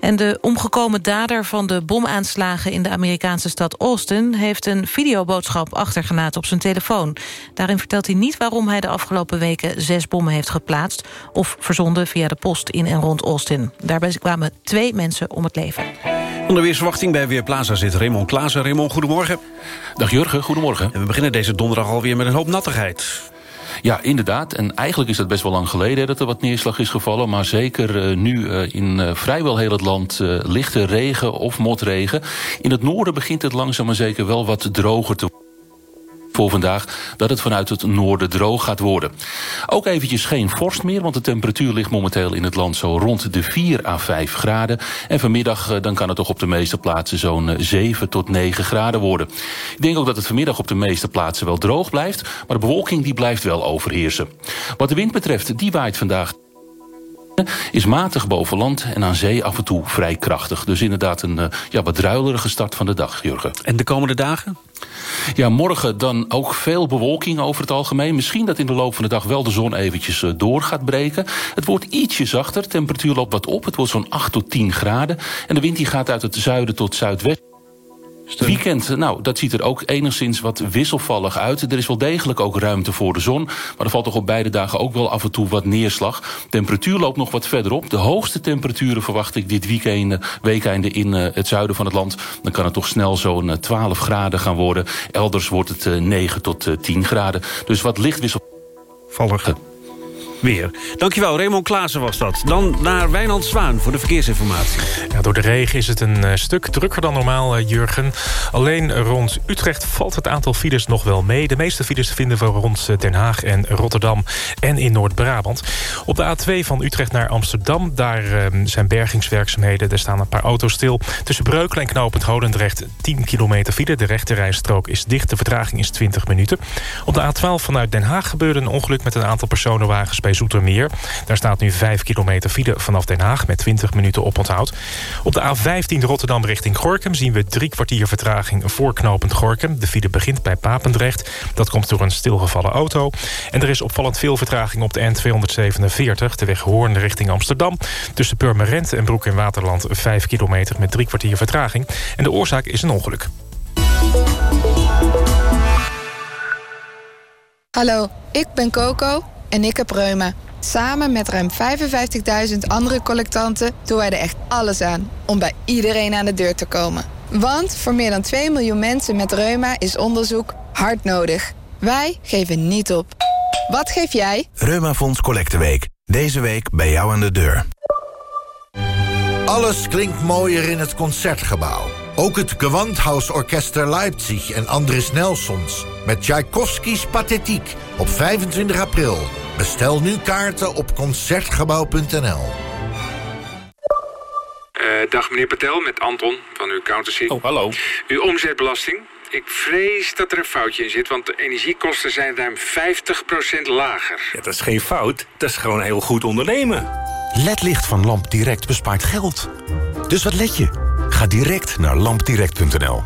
En de omgekomen dader van de bomaanslagen in de Amerikaanse stad Austin... heeft een videoboodschap achtergelaten op zijn telefoon. Daarin vertelt hij niet waarom hij de afgelopen weken zes bommen heeft geplaatst... of verzonden via de post in en rond Austin. Daarbij kwamen twee mensen om het leven. Onder weersverwachting bij Weerplaza zit Raymond Klaassen. Raymond, goedemorgen. Dag Jurgen, goedemorgen. En we beginnen deze donderdag alweer met een hoop nattigheid. Ja, inderdaad. En eigenlijk is het best wel lang geleden dat er wat neerslag is gevallen. Maar zeker uh, nu uh, in uh, vrijwel heel het land lichte regen of motregen. In het noorden begint het langzaam maar zeker wel wat droger te worden voor vandaag dat het vanuit het noorden droog gaat worden. Ook eventjes geen vorst meer, want de temperatuur ligt momenteel in het land zo rond de 4 à 5 graden. En vanmiddag dan kan het toch op de meeste plaatsen zo'n 7 tot 9 graden worden. Ik denk ook dat het vanmiddag op de meeste plaatsen wel droog blijft, maar de bewolking die blijft wel overheersen. Wat de wind betreft, die waait vandaag is matig boven land en aan zee af en toe vrij krachtig. Dus inderdaad een uh, ja, wat druilerige start van de dag, Jurgen. En de komende dagen? Ja, morgen dan ook veel bewolking over het algemeen. Misschien dat in de loop van de dag wel de zon eventjes uh, door gaat breken. Het wordt ietsje zachter, temperatuur loopt wat op. Het wordt zo'n 8 tot 10 graden. En de wind die gaat uit het zuiden tot zuidwesten. Weekend, nou, dat ziet er ook enigszins wat wisselvallig uit. Er is wel degelijk ook ruimte voor de zon. Maar er valt toch op beide dagen ook wel af en toe wat neerslag. Temperatuur loopt nog wat verder op. De hoogste temperaturen verwacht ik dit weekend, weekende in uh, het zuiden van het land. Dan kan het toch snel zo'n uh, 12 graden gaan worden. Elders wordt het uh, 9 tot 10 graden. Dus wat licht wisselvallig weer. Dankjewel, Raymond Klaassen was dat. Dan naar Wijnand Zwaan voor de verkeersinformatie. Ja, door de regen is het een uh, stuk drukker dan normaal, uh, Jurgen. Alleen rond Utrecht valt het aantal files nog wel mee. De meeste files vinden we rond Den Haag en Rotterdam en in Noord-Brabant. Op de A2 van Utrecht naar Amsterdam, daar uh, zijn bergingswerkzaamheden. Er staan een paar auto's stil. Tussen Breukelen en Knopend Holendrecht 10 kilometer file. De rechterrijstrook is dicht, de vertraging is 20 minuten. Op de A12 vanuit Den Haag gebeurde een ongeluk met een aantal personenwagens bij Zoetermeer. Daar staat nu 5 kilometer file vanaf Den Haag met 20 minuten oponthoud. Op de A15 Rotterdam richting Gorkum zien we drie kwartier vertraging voorknopend Gorkum. De file begint bij Papendrecht. Dat komt door een stilgevallen auto. En er is opvallend veel vertraging op de N247, de weg Hoorn richting Amsterdam. Tussen Purmerend en Broek in Waterland 5 kilometer met drie kwartier vertraging. En de oorzaak is een ongeluk. Hallo, ik ben Coco en ik heb reuma. Samen met ruim 55.000 andere collectanten doen wij er echt alles aan... om bij iedereen aan de deur te komen. Want voor meer dan 2 miljoen mensen met reuma is onderzoek hard nodig. Wij geven niet op. Wat geef jij? Reumafonds Collecteweek. Deze week bij jou aan de deur. Alles klinkt mooier in het Concertgebouw. Ook het Gewandhausorchester Leipzig en Andris Nelsons... met Tchaikovskis Pathetiek op 25 april. Bestel nu kaarten op Concertgebouw.nl. Uh, dag meneer Patel, met Anton van uw accountancy. Oh, hallo. Uw omzetbelasting. Ik vrees dat er een foutje in zit, want de energiekosten zijn ruim 50% lager. Ja, dat is geen fout, dat is gewoon heel goed ondernemen. LED-licht van Lamp Direct bespaart geld. Dus wat let je? Ga direct naar lampdirect.nl.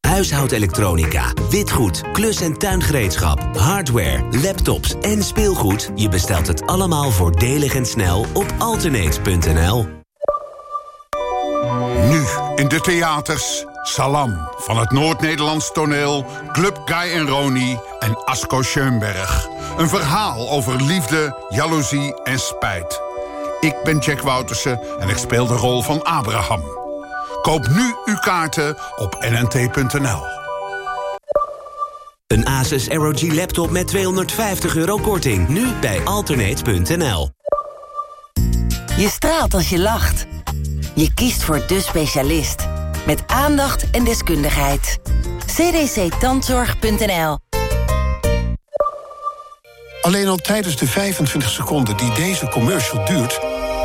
Huishoudelektronica, witgoed, klus- en tuingereedschap, hardware, laptops en speelgoed. Je bestelt het allemaal voordelig en snel op alternate.nl. Nu in de theaters Salam van het Noord-Nederlands toneel... Club Guy en Roni en Asko Schoenberg. Een verhaal over liefde, jaloezie en spijt. Ik ben Jack Woutersen en ik speel de rol van Abraham. Koop nu uw kaarten op nnt.nl. Een Asus ROG laptop met 250 euro korting. Nu bij alternate.nl. Je straalt als je lacht. Je kiest voor de specialist. Met aandacht en deskundigheid. cdctandzorg.nl Alleen al tijdens de 25 seconden die deze commercial duurt...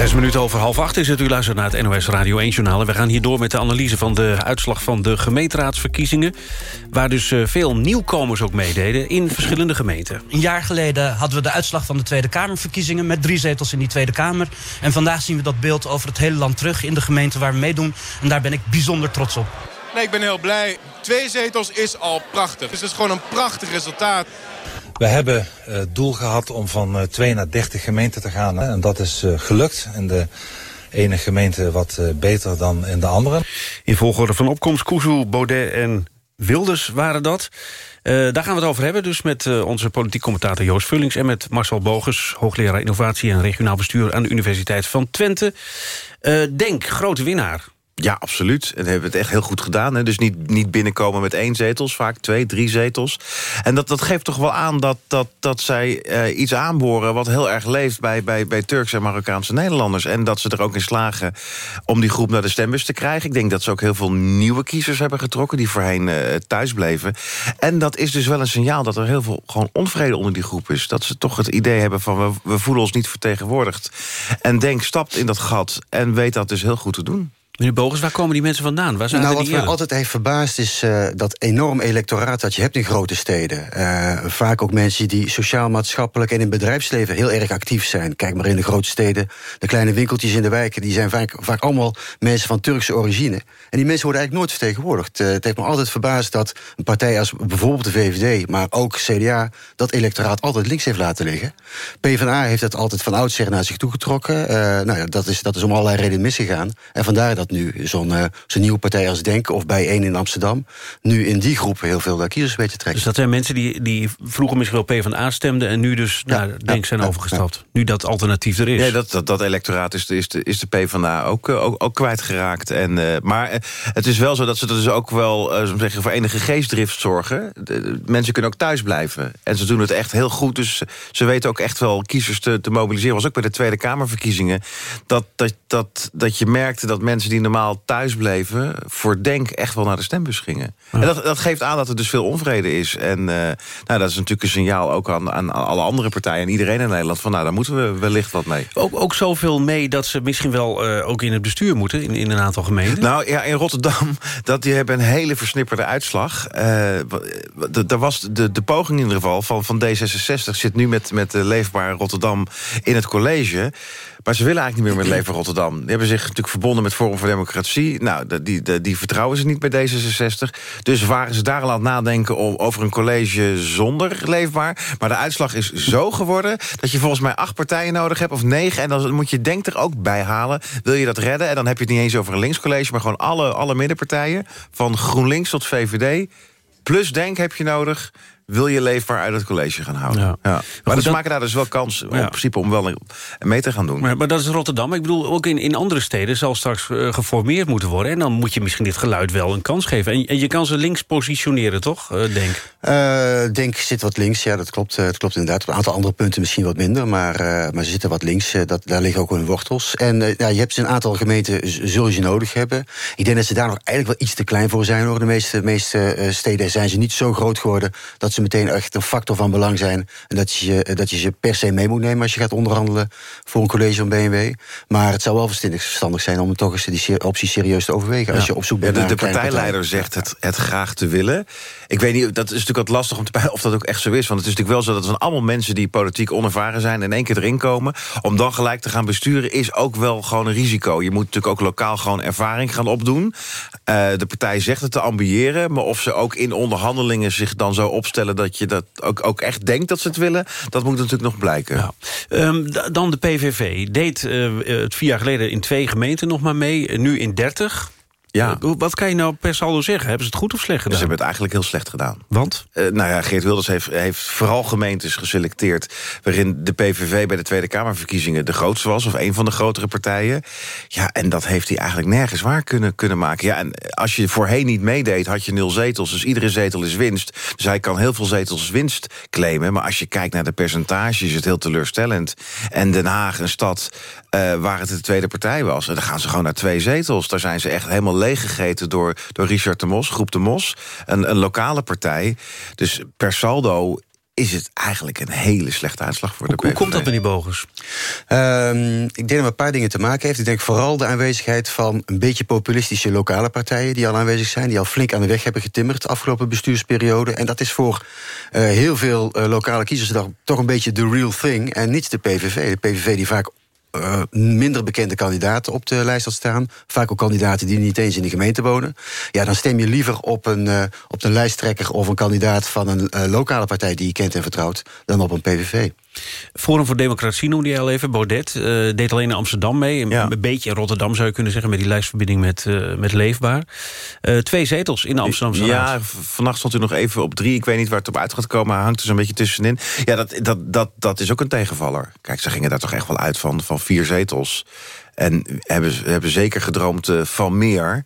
Zes minuten over half acht is het. U luistert naar het NOS Radio 1-journaal. We gaan hier door met de analyse van de uitslag van de gemeenteraadsverkiezingen. Waar dus eh, veel nieuwkomers ook meededen in verschillende gemeenten. Een jaar geleden hadden we de uitslag van de Tweede Kamerverkiezingen... met drie zetels in die Tweede Kamer. En vandaag zien we dat beeld over het hele land terug... in de gemeente waar we meedoen. En daar ben ik bijzonder trots op. Nee, ik ben heel blij. Twee zetels is al prachtig. Dus het is gewoon een prachtig resultaat. We hebben het doel gehad om van 2 naar 30 gemeenten te gaan. En dat is gelukt. En de ene gemeente wat beter dan in de andere. In volgorde van opkomst, Kuzu, Baudet en Wilders waren dat. Daar gaan we het over hebben, dus met onze politiek commentator Joost Vullings... en met Marcel Bogus, hoogleraar innovatie en regionaal bestuur... aan de Universiteit van Twente. Denk, grote winnaar. Ja, absoluut. En hebben het echt heel goed gedaan. Hè? Dus niet, niet binnenkomen met één zetels, vaak twee, drie zetels. En dat, dat geeft toch wel aan dat, dat, dat zij uh, iets aanboren... wat heel erg leeft bij, bij, bij Turkse en Marokkaanse Nederlanders. En dat ze er ook in slagen om die groep naar de stembus te krijgen. Ik denk dat ze ook heel veel nieuwe kiezers hebben getrokken... die voorheen uh, thuis bleven. En dat is dus wel een signaal dat er heel veel gewoon onvrede onder die groep is. Dat ze toch het idee hebben van we voelen ons niet vertegenwoordigd. En Denk stapt in dat gat en weet dat dus heel goed te doen. Meneer Bogus, waar komen die mensen vandaan? Waar zijn nou, wat mij altijd heeft verbaasd is uh, dat enorm electoraat dat je hebt in grote steden. Uh, vaak ook mensen die sociaal-maatschappelijk en in het bedrijfsleven heel erg actief zijn. Kijk maar in de grote steden, de kleine winkeltjes in de wijken... die zijn vaak, vaak allemaal mensen van Turkse origine. En die mensen worden eigenlijk nooit vertegenwoordigd. Uh, het heeft me altijd verbaasd dat een partij als bijvoorbeeld de VVD... maar ook CDA dat electoraat altijd links heeft laten liggen. PvdA heeft dat altijd van oudsher naar zich toegetrokken. nou ja, dat, is, dat is om allerlei redenen misgegaan. En vandaar dat nu zo'n uh, zo'n nieuwe partij als Denk... of bij één in Amsterdam, nu in die groep heel veel kiezers weet te trekken. Dus dat zijn mensen die, die vroeger misschien wel PvdA stemden... en nu dus ja, naar Denk zijn ja, overgestapt. Ja. Nu dat alternatief er is. Ja, dat, dat, dat electoraat is de, is de, is de PvdA ook, uh, ook, ook kwijtgeraakt. En, uh, maar het is wel zo dat ze er dus ook wel uh, zeggen, voor enige geestdrift zorgen. De, de, mensen kunnen ook thuis blijven. En ze doen het echt heel goed. Dus ze weten ook echt wel kiezers te, te mobiliseren. was ook bij de Tweede Kamerverkiezingen. Dat, dat, dat, dat je merkte dat mensen die normaal thuis bleven... voor Denk echt wel naar de stembus gingen. Ja. En dat, dat geeft aan dat er dus veel onvrede is. En uh, nou, dat is natuurlijk een signaal ook aan, aan alle andere partijen... en iedereen in Nederland van nou, daar moeten we wellicht wat mee. Ook, ook zoveel mee dat ze misschien wel uh, ook in het bestuur moeten... In, in een aantal gemeenten? Nou ja, in Rotterdam, dat, die hebben een hele versnipperde uitslag. Uh, daar was de, de poging in ieder geval van, van D66... zit nu met, met Leefbaar Rotterdam in het college... Maar ze willen eigenlijk niet meer met Leven Rotterdam. Die hebben zich natuurlijk verbonden met Forum voor Democratie. Nou, die, die, die vertrouwen ze niet bij D66. Dus waren ze daar al aan het nadenken over een college zonder leefbaar. Maar de uitslag is zo geworden dat je volgens mij acht partijen nodig hebt... of negen, en dan moet je Denk er ook bij halen. Wil je dat redden? En dan heb je het niet eens over een linkscollege... maar gewoon alle, alle middenpartijen, van GroenLinks tot VVD... plus Denk heb je nodig wil je leefbaar uit het college gaan houden. Ja. Maar, maar ze maken daar dus wel kans in principe om wel mee te gaan doen. Maar, maar, dat is Rotterdam. Ik bedoel, ook in, in andere steden zal straks uh, geformeerd moeten worden. En dan moet je misschien dit geluid wel een kans geven. En, en je kan ze links positioneren, toch, uh, Denk? Uh, Denk zit wat links, ja, dat klopt, dat klopt inderdaad. Op een aantal andere punten misschien wat minder. Maar, maar ze zitten wat links, dat, daar liggen ook hun wortels. En ja, je hebt ze een aantal gemeenten, zullen ze nodig hebben. Ik denk dat ze daar nog eigenlijk wel iets te klein voor zijn. Hoor. De meeste, meeste steden zijn ze niet zo groot geworden... dat ze meteen echt een factor van belang zijn. En dat je, dat je ze per se mee moet nemen als je gaat onderhandelen voor een college van BMW. Maar het zou wel verstandig zijn om toch eens die optie serieus te overwegen. Als je op zoek bent de, de partijleider zegt het, het graag te willen. Ik weet niet, dat is natuurlijk wat lastig om te peilen of dat ook echt zo is. Want het is natuurlijk wel zo dat van allemaal mensen die politiek onervaren zijn... in één keer erin komen. Om dan gelijk te gaan besturen is ook wel gewoon een risico. Je moet natuurlijk ook lokaal gewoon ervaring gaan opdoen. Uh, de partij zegt het te ambiëren. Maar of ze ook in onderhandelingen zich dan zo opstellen... dat je dat ook, ook echt denkt dat ze het willen... dat moet natuurlijk nog blijken. Um, dan de PVV. Deed uh, het vier jaar geleden in twee gemeenten nog maar mee. Nu in dertig. Ja. Eh, wat kan je nou per saldo zeggen? Hebben ze het goed of slecht gedaan? Ze hebben het eigenlijk heel slecht gedaan. Want? Uh, nou ja, Geert Wilders heeft, heeft vooral gemeentes geselecteerd... waarin de PVV bij de Tweede Kamerverkiezingen de grootste was... of een van de grotere partijen. Ja, en dat heeft hij eigenlijk nergens waar kunnen, kunnen maken. Ja, en als je voorheen niet meedeed, had je nul zetels. Dus iedere zetel is winst. Dus hij kan heel veel zetels winst claimen. Maar als je kijkt naar de percentages, is het heel teleurstellend. En Den Haag, een stad uh, waar het de tweede partij was... en dan gaan ze gewoon naar twee zetels. Daar zijn ze echt helemaal leeggegeten door, door Richard de Mos, Groep de Mos. Een, een lokale partij. Dus per saldo is het eigenlijk een hele slechte uitslag voor de Hoe, hoe komt dat, meneer Bogers? Um, ik denk dat het een paar dingen te maken heeft. Ik denk vooral de aanwezigheid van een beetje populistische lokale partijen... die al aanwezig zijn, die al flink aan de weg hebben getimmerd... de afgelopen bestuursperiode. En dat is voor uh, heel veel uh, lokale kiezers toch een beetje de real thing... en niet de PVV. De PVV die vaak uh, minder bekende kandidaten op de lijst had staan. Vaak ook kandidaten die niet eens in de gemeente wonen. Ja, dan stem je liever op een, uh, op een lijsttrekker of een kandidaat van een uh, lokale partij die je kent en vertrouwt, dan op een PVV. Forum voor Democratie noemde je al even. Baudet uh, deed alleen in Amsterdam mee. Ja. Een beetje in Rotterdam zou je kunnen zeggen... met die lijstverbinding met, uh, met Leefbaar. Uh, twee zetels in de Amsterdamse Ja, vannacht stond u nog even op drie. Ik weet niet waar het op uit gaat komen. Hij hangt er zo'n beetje tussenin. Ja, dat, dat, dat, dat is ook een tegenvaller. Kijk, ze gingen daar toch echt wel uit van, van vier zetels. En hebben, hebben zeker gedroomd van meer...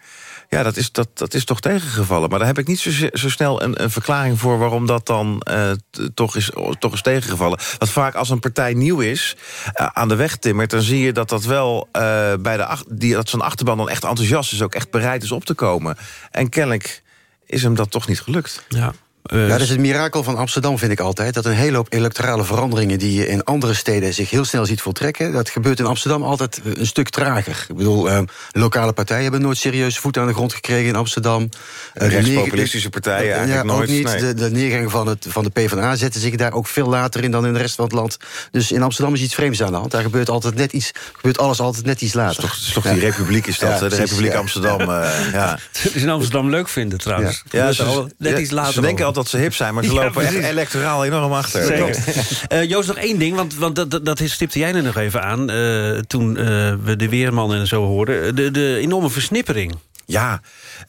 Ja, dat is, dat, dat is toch tegengevallen. Maar daar heb ik niet zo, zo snel een, een verklaring voor... waarom dat dan uh, toch, is, toch is tegengevallen. Want vaak als een partij nieuw is, uh, aan de weg timmert... dan zie je dat dat wel uh, bij de die, dat zo'n achterban dan echt enthousiast is... ook echt bereid is op te komen. En kennelijk is hem dat toch niet gelukt. Ja. Uh, ja, dat is het mirakel van Amsterdam, vind ik altijd. Dat een hele hoop electorale veranderingen... die je in andere steden zich heel snel ziet voltrekken... dat gebeurt in Amsterdam altijd een stuk trager. Ik bedoel, uh, lokale partijen hebben nooit serieus voet aan de grond gekregen in Amsterdam. Uh, Rechtspopulistische partijen uh, eigenlijk ja, nooit. Ook niet. Nee. De, de neergang van, het, van de PvdA zetten zich daar ook veel later in... dan in de rest van het land. Dus in Amsterdam is iets vreemds aan de hand. Daar gebeurt, altijd net iets, gebeurt alles altijd net iets later. Het is toch, is toch die republiek is dat, ja, de precies, Republiek ja. Amsterdam. ja. Het is in Amsterdam leuk vinden trouwens. Ja, ja, net iets later. Ze denken dat ze hip zijn, maar ze lopen echt electoraal enorm achter. uh, Joost, nog één ding, want, want dat, dat, dat stipte jij er nog even aan... Uh, toen uh, we de Weerman en zo hoorden. De, de enorme versnippering. Ja,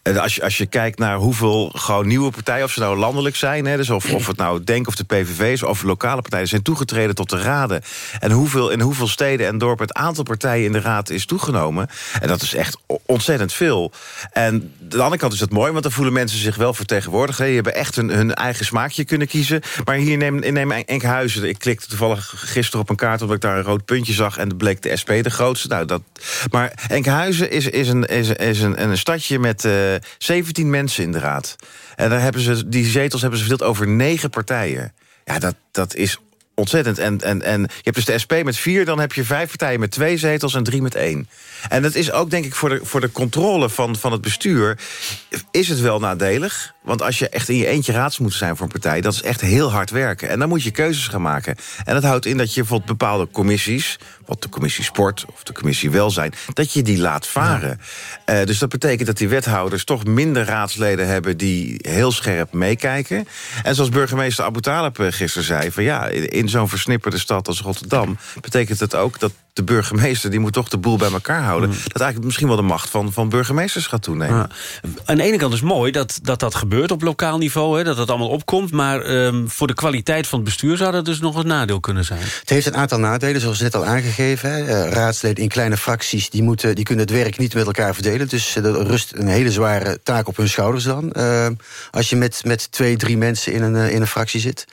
als je, als je kijkt naar hoeveel gewoon nieuwe partijen... of ze nou landelijk zijn, hè, dus of, of het nou Denk of de PVV is... of lokale partijen zijn toegetreden tot de raden... en hoeveel, in hoeveel steden en dorpen het aantal partijen in de raad is toegenomen... en dat is echt ontzettend veel. En aan de andere kant is dat mooi, want dan voelen mensen zich wel vertegenwoordigd. Je hebben echt hun, hun eigen smaakje kunnen kiezen. Maar hier neem, neem Enkhuizen. Ik klikte toevallig gisteren op een kaart... omdat ik daar een rood puntje zag en bleek de SP de grootste. Nou, dat, maar Enkhuizen is, is, een, is, is een, een stadje met uh, 17 mensen in de raad. En daar hebben ze, die zetels hebben ze verdeeld over negen partijen. Ja, dat, dat is ontzettend. En, en, en je hebt dus de SP met vier, dan heb je vijf partijen met twee zetels en drie met één. En dat is ook, denk ik, voor de, voor de controle van, van het bestuur... is het wel nadelig. Want als je echt in je eentje raads moet zijn voor een partij... dat is echt heel hard werken. En dan moet je keuzes gaan maken. En dat houdt in dat je bijvoorbeeld bepaalde commissies... wat de commissie Sport of de commissie Welzijn... dat je die laat varen. Eh, dus dat betekent dat die wethouders toch minder raadsleden hebben... die heel scherp meekijken. En zoals burgemeester Abu Talib eh, gisteren zei... Van ja, in zo'n versnipperde stad als Rotterdam... betekent het ook dat de burgemeester die moet toch de boel bij elkaar houden. Mm. Dat eigenlijk misschien wel de macht van, van burgemeesters gaat toenemen. Ja. Aan de ene kant is het mooi dat dat, dat gebeurt op lokaal niveau. Hè, dat dat allemaal opkomt. Maar ehm, voor de kwaliteit van het bestuur zou dat dus nog een nadeel kunnen zijn. Het heeft een aantal nadelen, zoals net al aangegeven. Hè. Eh, raadsleden in kleine fracties die moeten, die kunnen het werk niet met elkaar verdelen. Dus er rust een hele zware taak op hun schouders dan. Eh, als je met, met twee, drie mensen in een, eh, in een fractie zit.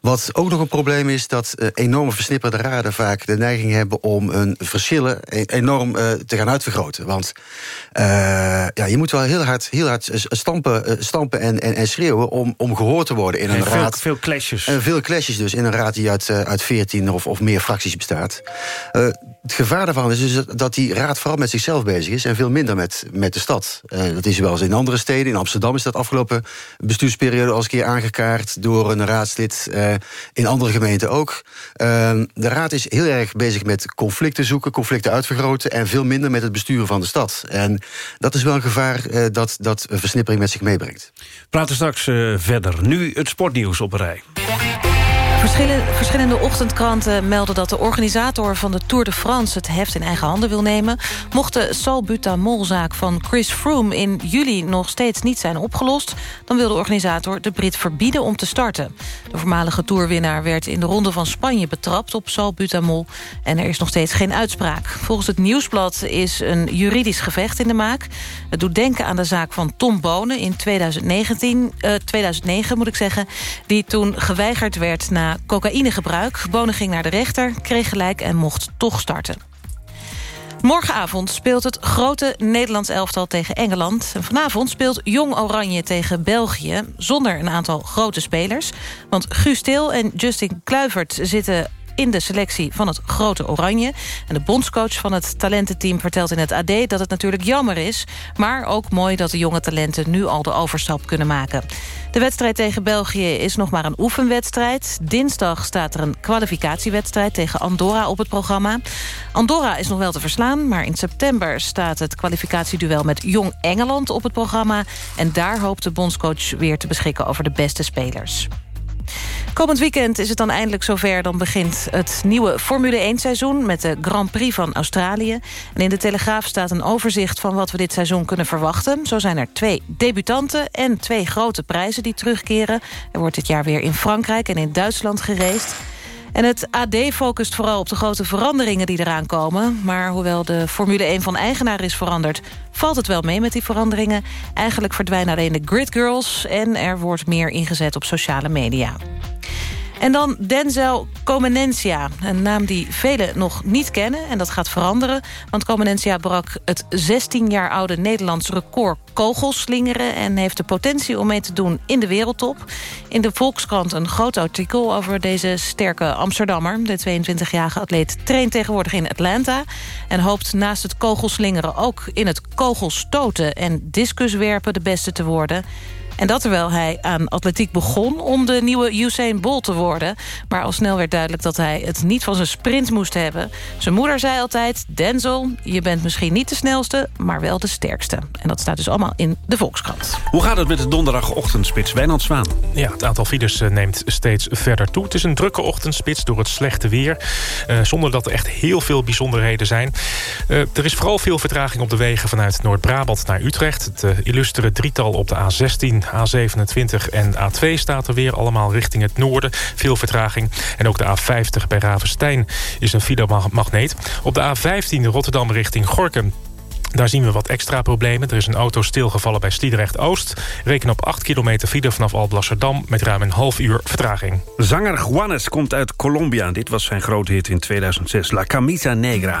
Wat ook nog een probleem is, dat uh, enorme versnipperde raden vaak de neiging hebben om hun verschillen enorm uh, te gaan uitvergroten. Want uh, ja, je moet wel heel hard, heel hard stampen, stampen en, en, en schreeuwen om, om gehoord te worden in een en veel, raad. Veel clashes. En veel clashes dus in een raad die uit, uit 14 of, of meer fracties bestaat. Uh, het gevaar daarvan is dus dat die raad vooral met zichzelf bezig is... en veel minder met, met de stad. Dat is wel eens in andere steden. In Amsterdam is dat afgelopen bestuursperiode... al eens een keer aangekaart door een raadslid. In andere gemeenten ook. de raad is heel erg bezig met conflicten zoeken... conflicten uitvergroten... en veel minder met het besturen van de stad. En dat is wel een gevaar dat, dat versnippering met zich meebrengt. We praten straks verder. Nu het sportnieuws op rij. Verschillende, ochtendkranten melden dat de organisator van de Tour de France... het heft in eigen handen wil nemen. Mocht de salbutamolzaak van Chris Froome in juli nog steeds niet zijn opgelost... dan wil de organisator de Brit verbieden om te starten. De voormalige tourwinnaar werd in de Ronde van Spanje betrapt op salbutamol... en er is nog steeds geen uitspraak. Volgens het Nieuwsblad is een juridisch gevecht in de maak. Het doet denken aan de zaak van Tom Bonen in 2019, uh, 2009, moet ik zeggen... die toen geweigerd werd na cocaïnegebruik. Bonen ging naar de rechter, kreeg gelijk en mocht toch starten. Morgenavond speelt het grote Nederlands elftal tegen Engeland. En vanavond speelt Jong Oranje tegen België... zonder een aantal grote spelers. Want Guus Til en Justin Kluivert zitten in de selectie van het grote Oranje. En de bondscoach van het talententeam vertelt in het AD dat het natuurlijk jammer is... maar ook mooi dat de jonge talenten nu al de overstap kunnen maken. De wedstrijd tegen België is nog maar een oefenwedstrijd. Dinsdag staat er een kwalificatiewedstrijd tegen Andorra op het programma. Andorra is nog wel te verslaan, maar in september staat het kwalificatieduel met Jong Engeland op het programma. En daar hoopt de bondscoach weer te beschikken over de beste spelers. Komend weekend is het dan eindelijk zover. Dan begint het nieuwe Formule 1-seizoen met de Grand Prix van Australië. En in de Telegraaf staat een overzicht van wat we dit seizoen kunnen verwachten. Zo zijn er twee debutanten en twee grote prijzen die terugkeren. Er wordt dit jaar weer in Frankrijk en in Duitsland gereced. En het AD focust vooral op de grote veranderingen die eraan komen. Maar hoewel de Formule 1 van eigenaar is veranderd... valt het wel mee met die veranderingen. Eigenlijk verdwijnen alleen de Grid Girls... en er wordt meer ingezet op sociale media. En dan Denzel Comenencia, een naam die velen nog niet kennen. En dat gaat veranderen, want Comenencia brak het 16 jaar oude Nederlands record kogelslingeren... en heeft de potentie om mee te doen in de wereldtop. In de Volkskrant een groot artikel over deze sterke Amsterdammer. De 22-jarige atleet traint tegenwoordig in Atlanta... en hoopt naast het kogelslingeren ook in het kogelstoten en discuswerpen de beste te worden... En dat terwijl hij aan atletiek begon om de nieuwe Usain Bolt te worden. Maar al snel werd duidelijk dat hij het niet van zijn sprint moest hebben. Zijn moeder zei altijd, Denzel, je bent misschien niet de snelste... maar wel de sterkste. En dat staat dus allemaal in de Volkskrant. Hoe gaat het met de donderdagochtendspits? Wijnand Zwaan. Ja, het aantal files eh, neemt steeds verder toe. Het is een drukke ochtendspits door het slechte weer. Uh, zonder dat er echt heel veel bijzonderheden zijn. Uh, er is vooral veel vertraging op de wegen vanuit Noord-Brabant naar Utrecht. Het uh, illustere drietal op de A16 A27 en A2 staat er weer allemaal richting het noorden. Veel vertraging. En ook de A50 bij Ravenstein is een filemagneet. Op de A15 Rotterdam richting Gorkum daar zien we wat extra problemen. Er is een auto stilgevallen bij Sliedrecht-Oost. Reken op 8 kilometer file vanaf Alblasserdam... met ruim een half uur vertraging. Zanger Juanes komt uit Colombia. Dit was zijn grote hit in 2006. La Camisa Negra.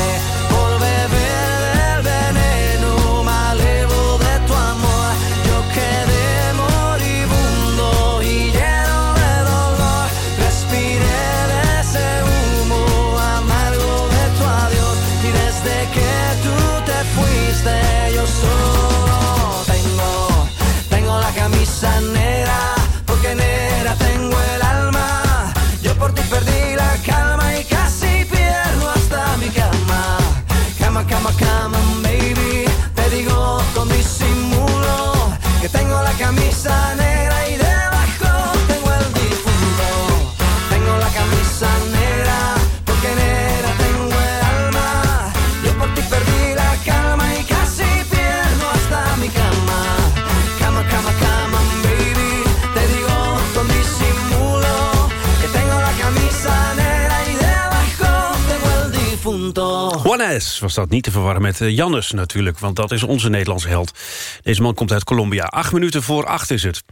was dat niet te verwarren met eh, Jannes natuurlijk... want dat is onze Nederlandse held. Deze man komt uit Colombia. Acht minuten voor acht is het.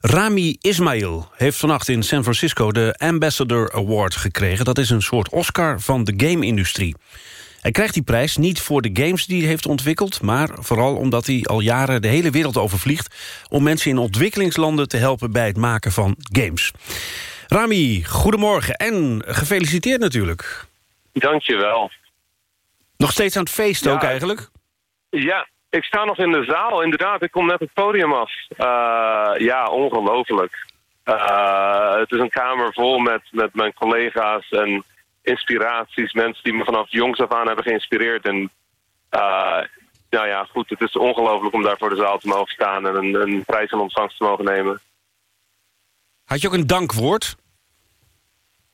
Rami Ismail heeft vannacht in San Francisco de Ambassador Award gekregen. Dat is een soort Oscar van de game-industrie. Hij krijgt die prijs niet voor de games die hij heeft ontwikkeld... maar vooral omdat hij al jaren de hele wereld overvliegt... om mensen in ontwikkelingslanden te helpen bij het maken van games. Rami, goedemorgen en gefeliciteerd natuurlijk. Dankjewel. Nog steeds aan het feest Ja. ook eigenlijk? Ja, ik sta nog in de zaal. Inderdaad, ik kom net het podium af. Eh, ja, ongelooflijk. Eh, het is een kamer vol met, met mijn collega's en inspiraties. Mensen die me vanaf jongs af aan hebben geïnspireerd. En eh, nou ja, goed, het is ongelooflijk om daar voor de zaal te mogen staan... en een, een prijs in ontvangst te mogen nemen. Had je ook een dankwoord?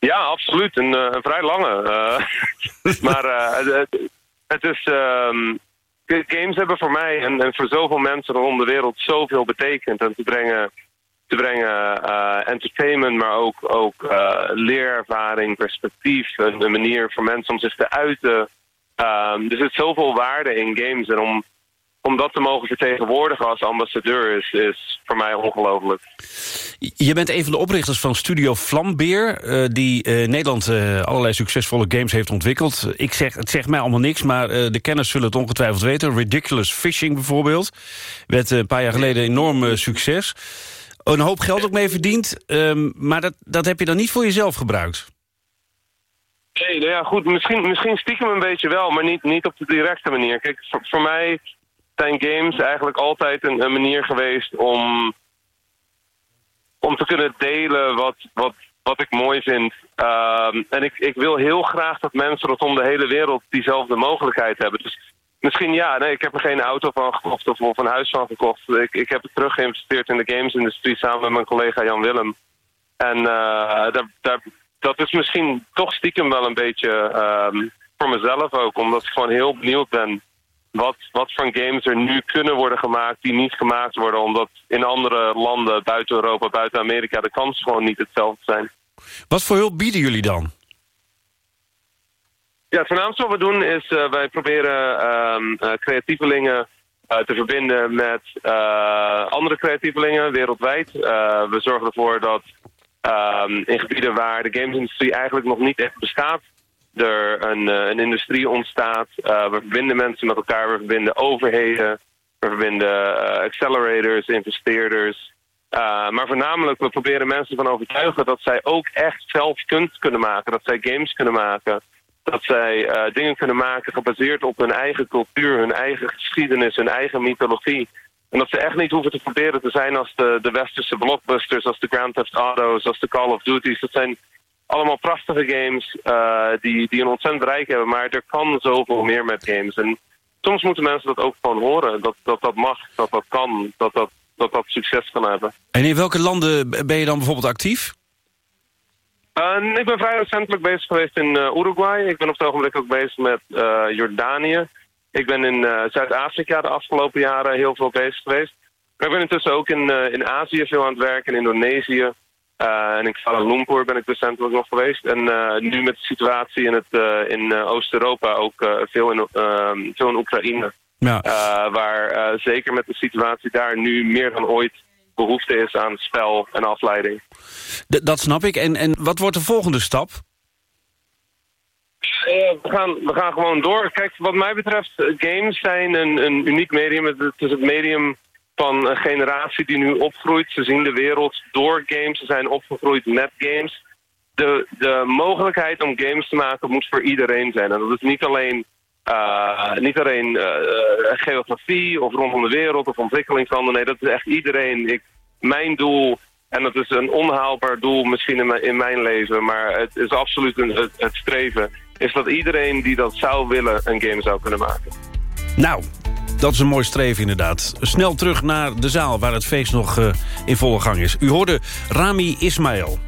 Ja, absoluut. Een, eh, een vrij lange. eh. maar eh, het, het is... ehm, games hebben voor mij en, en voor zoveel mensen rond de wereld zoveel betekend. En te brengen, te brengen entertainment, maar ook, ook leerervaring, perspectief. Een, een manier voor mensen om zich te uiten. Ehm, er zit zoveel waarde in games. En om, om dat te mogen vertegenwoordigen als ambassadeur is, is voor mij ongelooflijk. Je bent een van de oprichters van Studio Vlambeer... eh, die eh, Nederland eh, allerlei succesvolle games heeft ontwikkeld. Ik zeg, het zegt mij allemaal niks, maar de kenners zullen het ongetwijfeld weten. Ridiculous Fishing bijvoorbeeld. Werd een paar jaar geleden enorm succes. Een hoop geld ook mee verdiend. ehm, maar dat, dat heb je dan niet voor jezelf gebruikt. Nee, nou ja, goed. Misschien, misschien stiekem een beetje wel, maar niet, niet op de directe manier. Kijk, voor, voor mij zijn games eigenlijk altijd een, een manier geweest om, om te kunnen delen wat, wat, wat ik mooi vind. Ehm, en ik, ik wil heel graag dat mensen rondom de hele wereld diezelfde mogelijkheid hebben. Dus misschien ja, nee, ik heb er geen auto van gekocht of, of een huis van gekocht. Ik, ik heb het terug geïnvesteerd in de gamesindustrie samen met mijn collega Jan Willem. En uh, daar, dat is misschien toch stiekem wel een beetje um, voor mezelf ook. Omdat ik gewoon heel benieuwd ben wat, wat voor games er nu kunnen worden gemaakt die niet gemaakt worden. Omdat in andere landen buiten Europa, buiten Amerika de kansen gewoon niet hetzelfde zijn. Wat voor hulp bieden jullie dan? Ja, het voornaamste wat we doen is uh, wij proberen um, uh, creatievelingen uh, te verbinden met andere creatievelingen wereldwijd. we zorgen ervoor dat um, in gebieden waar de gamesindustrie eigenlijk nog niet echt bestaat, er een, een industrie ontstaat. we verbinden mensen met elkaar, we verbinden overheden, we verbinden accelerators, investeerders. Maar voornamelijk, we proberen mensen van overtuigen dat zij ook echt zelf kunst kunnen maken. Dat zij games kunnen maken. Dat zij dingen kunnen maken gebaseerd op hun eigen cultuur, hun eigen geschiedenis, hun eigen mythologie. En dat ze echt niet hoeven te proberen te zijn als de, de westerse blockbusters, als de Grand Theft Auto's, als de Call of Duty's. Dat zijn allemaal prachtige games uh, die, die een ontzettend bereik hebben. Maar er kan zoveel meer met games. En soms moeten mensen dat ook gewoon horen. Dat dat, dat mag, dat dat kan, dat dat dat dat succes kan hebben. En in welke landen ben je dan bijvoorbeeld actief? Uh, ik ben vrij recentelijk bezig geweest in uh, Uruguay. Ik ben op het ogenblik ook bezig met Jordanië. Ik ben in Zuid-Afrika de afgelopen jaren heel veel bezig geweest. Maar ik ben intussen ook in, in Azië veel aan het werken, in Indonesië. En in Kuala Lumpur ben ik recentelijk nog geweest. En nu met de situatie in, het, in Oost-Europa ook veel, in, ehm, veel in Oekraïne. Ja. Uh, waar uh, zeker met de situatie daar nu meer dan ooit behoefte is aan spel en afleiding. D dat snap ik. En, en wat wordt de volgende stap? Uh, we, gaan, we gaan gewoon door. Kijk, wat mij betreft, games zijn een, een uniek medium. Het is het medium van een generatie die nu opgroeit. Ze zien de wereld door games. Ze zijn opgegroeid met games. De, de mogelijkheid om games te maken moet voor iedereen zijn. En dat is niet alleen uh, niet alleen uh, geografie of rondom de wereld of ontwikkelingslanden. Nee, dat is echt iedereen. Ik, mijn doel, en dat is een onhaalbaar doel misschien in mijn, in mijn leven... maar het is absoluut een, het streven... is dat iedereen die dat zou willen een game zou kunnen maken. Nou, dat is een mooi streven inderdaad. Snel terug naar de zaal waar het feest nog uh, in volle gang is. U hoorde Rami Ismail.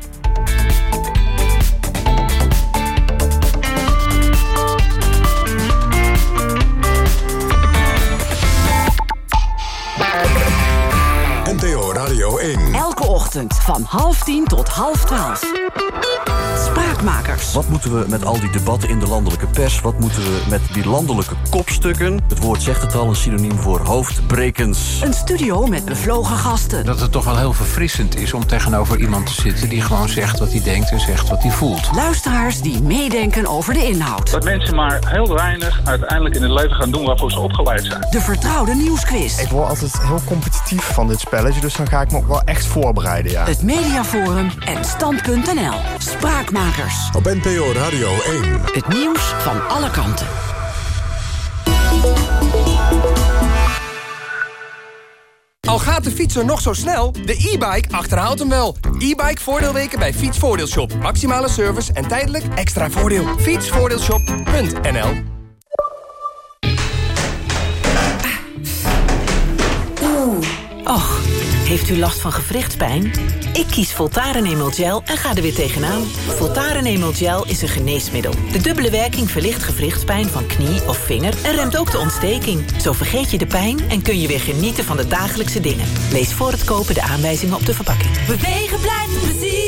NPO Radio 1. Elke ochtend van half tien tot half twaalf. Spraakmakers. Wat moeten we met al die debatten in de landelijke pers? Wat moeten we met die landelijke kopstukken? Het woord zegt het al, een synoniem voor hoofdbrekens. Een studio met bevlogen gasten. Dat het toch wel heel verfrissend is om tegenover iemand te zitten... die gewoon zegt wat hij denkt en zegt wat hij voelt. Luisteraars die meedenken over de inhoud. Dat mensen maar heel weinig uiteindelijk in het leven gaan doen waarvoor ze opgeleid zijn. De vertrouwde nieuwsquiz. Ik word altijd heel competitief van dit spelletje... dus dan ga ik me ook wel echt voorbereiden, ja. Het Mediaforum en Stand.nl. Spraakmakers. Op NPO Radio 1. Het nieuws van alle kanten. Al gaat de fietser nog zo snel, de e-bike achterhaalt hem wel. E-bike voordeelweken bij Fietsvoordeelshop. Maximale service en tijdelijk extra voordeel. Fietsvoordeelshop.nl Oeh. Och, heeft u last van gewrichtspijn? Ik kies Voltaren Emel Gel en ga er weer tegenaan. Voltaren Emel Gel is een geneesmiddel. De dubbele werking verlicht gewrichtspijn van knie of vinger... en remt ook de ontsteking. Zo vergeet je de pijn en kun je weer genieten van de dagelijkse dingen. Lees voor het kopen de aanwijzingen op de verpakking. Bewegen blijft plezier.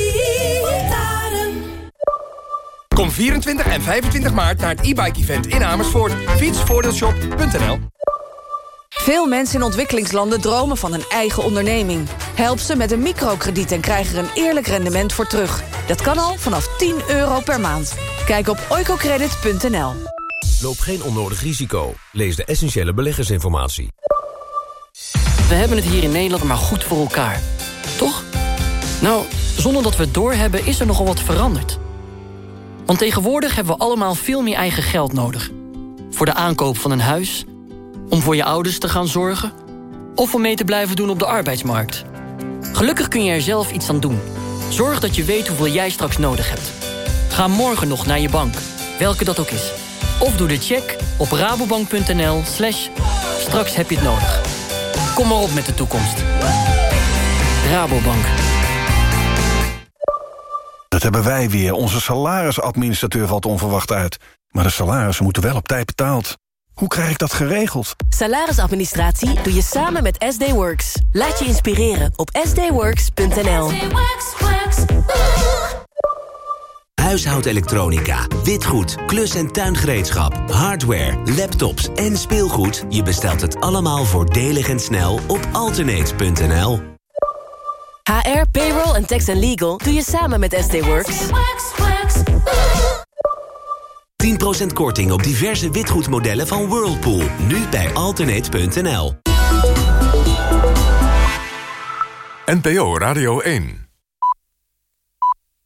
Kom 24 en 25 maart naar het e-bike event in Amersfoort. Fietsvoordeelshop.nl Veel mensen in ontwikkelingslanden dromen van een eigen onderneming. Help ze met een microkrediet en krijg er een eerlijk rendement voor terug. Dat kan al vanaf 10 euro per maand. Kijk op oicocredit.nl. Loop geen onnodig risico. Lees de essentiële beleggersinformatie. We hebben het hier in Nederland maar goed voor elkaar. Toch? Nou, zonder dat we het doorhebben is er nogal wat veranderd. Want tegenwoordig hebben we allemaal veel meer eigen geld nodig. Voor de aankoop van een huis om voor je ouders te gaan zorgen... of om mee te blijven doen op de arbeidsmarkt. Gelukkig kun je er zelf iets aan doen. Zorg dat je weet hoeveel jij straks nodig hebt. Ga morgen nog naar je bank, welke dat ook is. Of doe de check op rabobank.nl slash straks heb je het nodig. Kom maar op met de toekomst. Rabobank. hebben wij weer. Onze salarisadministrateur valt onverwacht uit. Maar de salarissen moeten wel op tijd betaald. Hoe krijg ik dat geregeld? Salarisadministratie doe je samen met SD Works. Laat je inspireren op sdworks.nl. Huishoudelektronica, witgoed, klus- en tuingereedschap, hardware, laptops en speelgoed. Je bestelt het allemaal voordelig en snel op alternate.nl. HR, payroll en tax and legal doe je samen met SD Works. 10% korting op diverse witgoedmodellen van Whirlpool. Nu bij alternate.nl. NPO Radio 1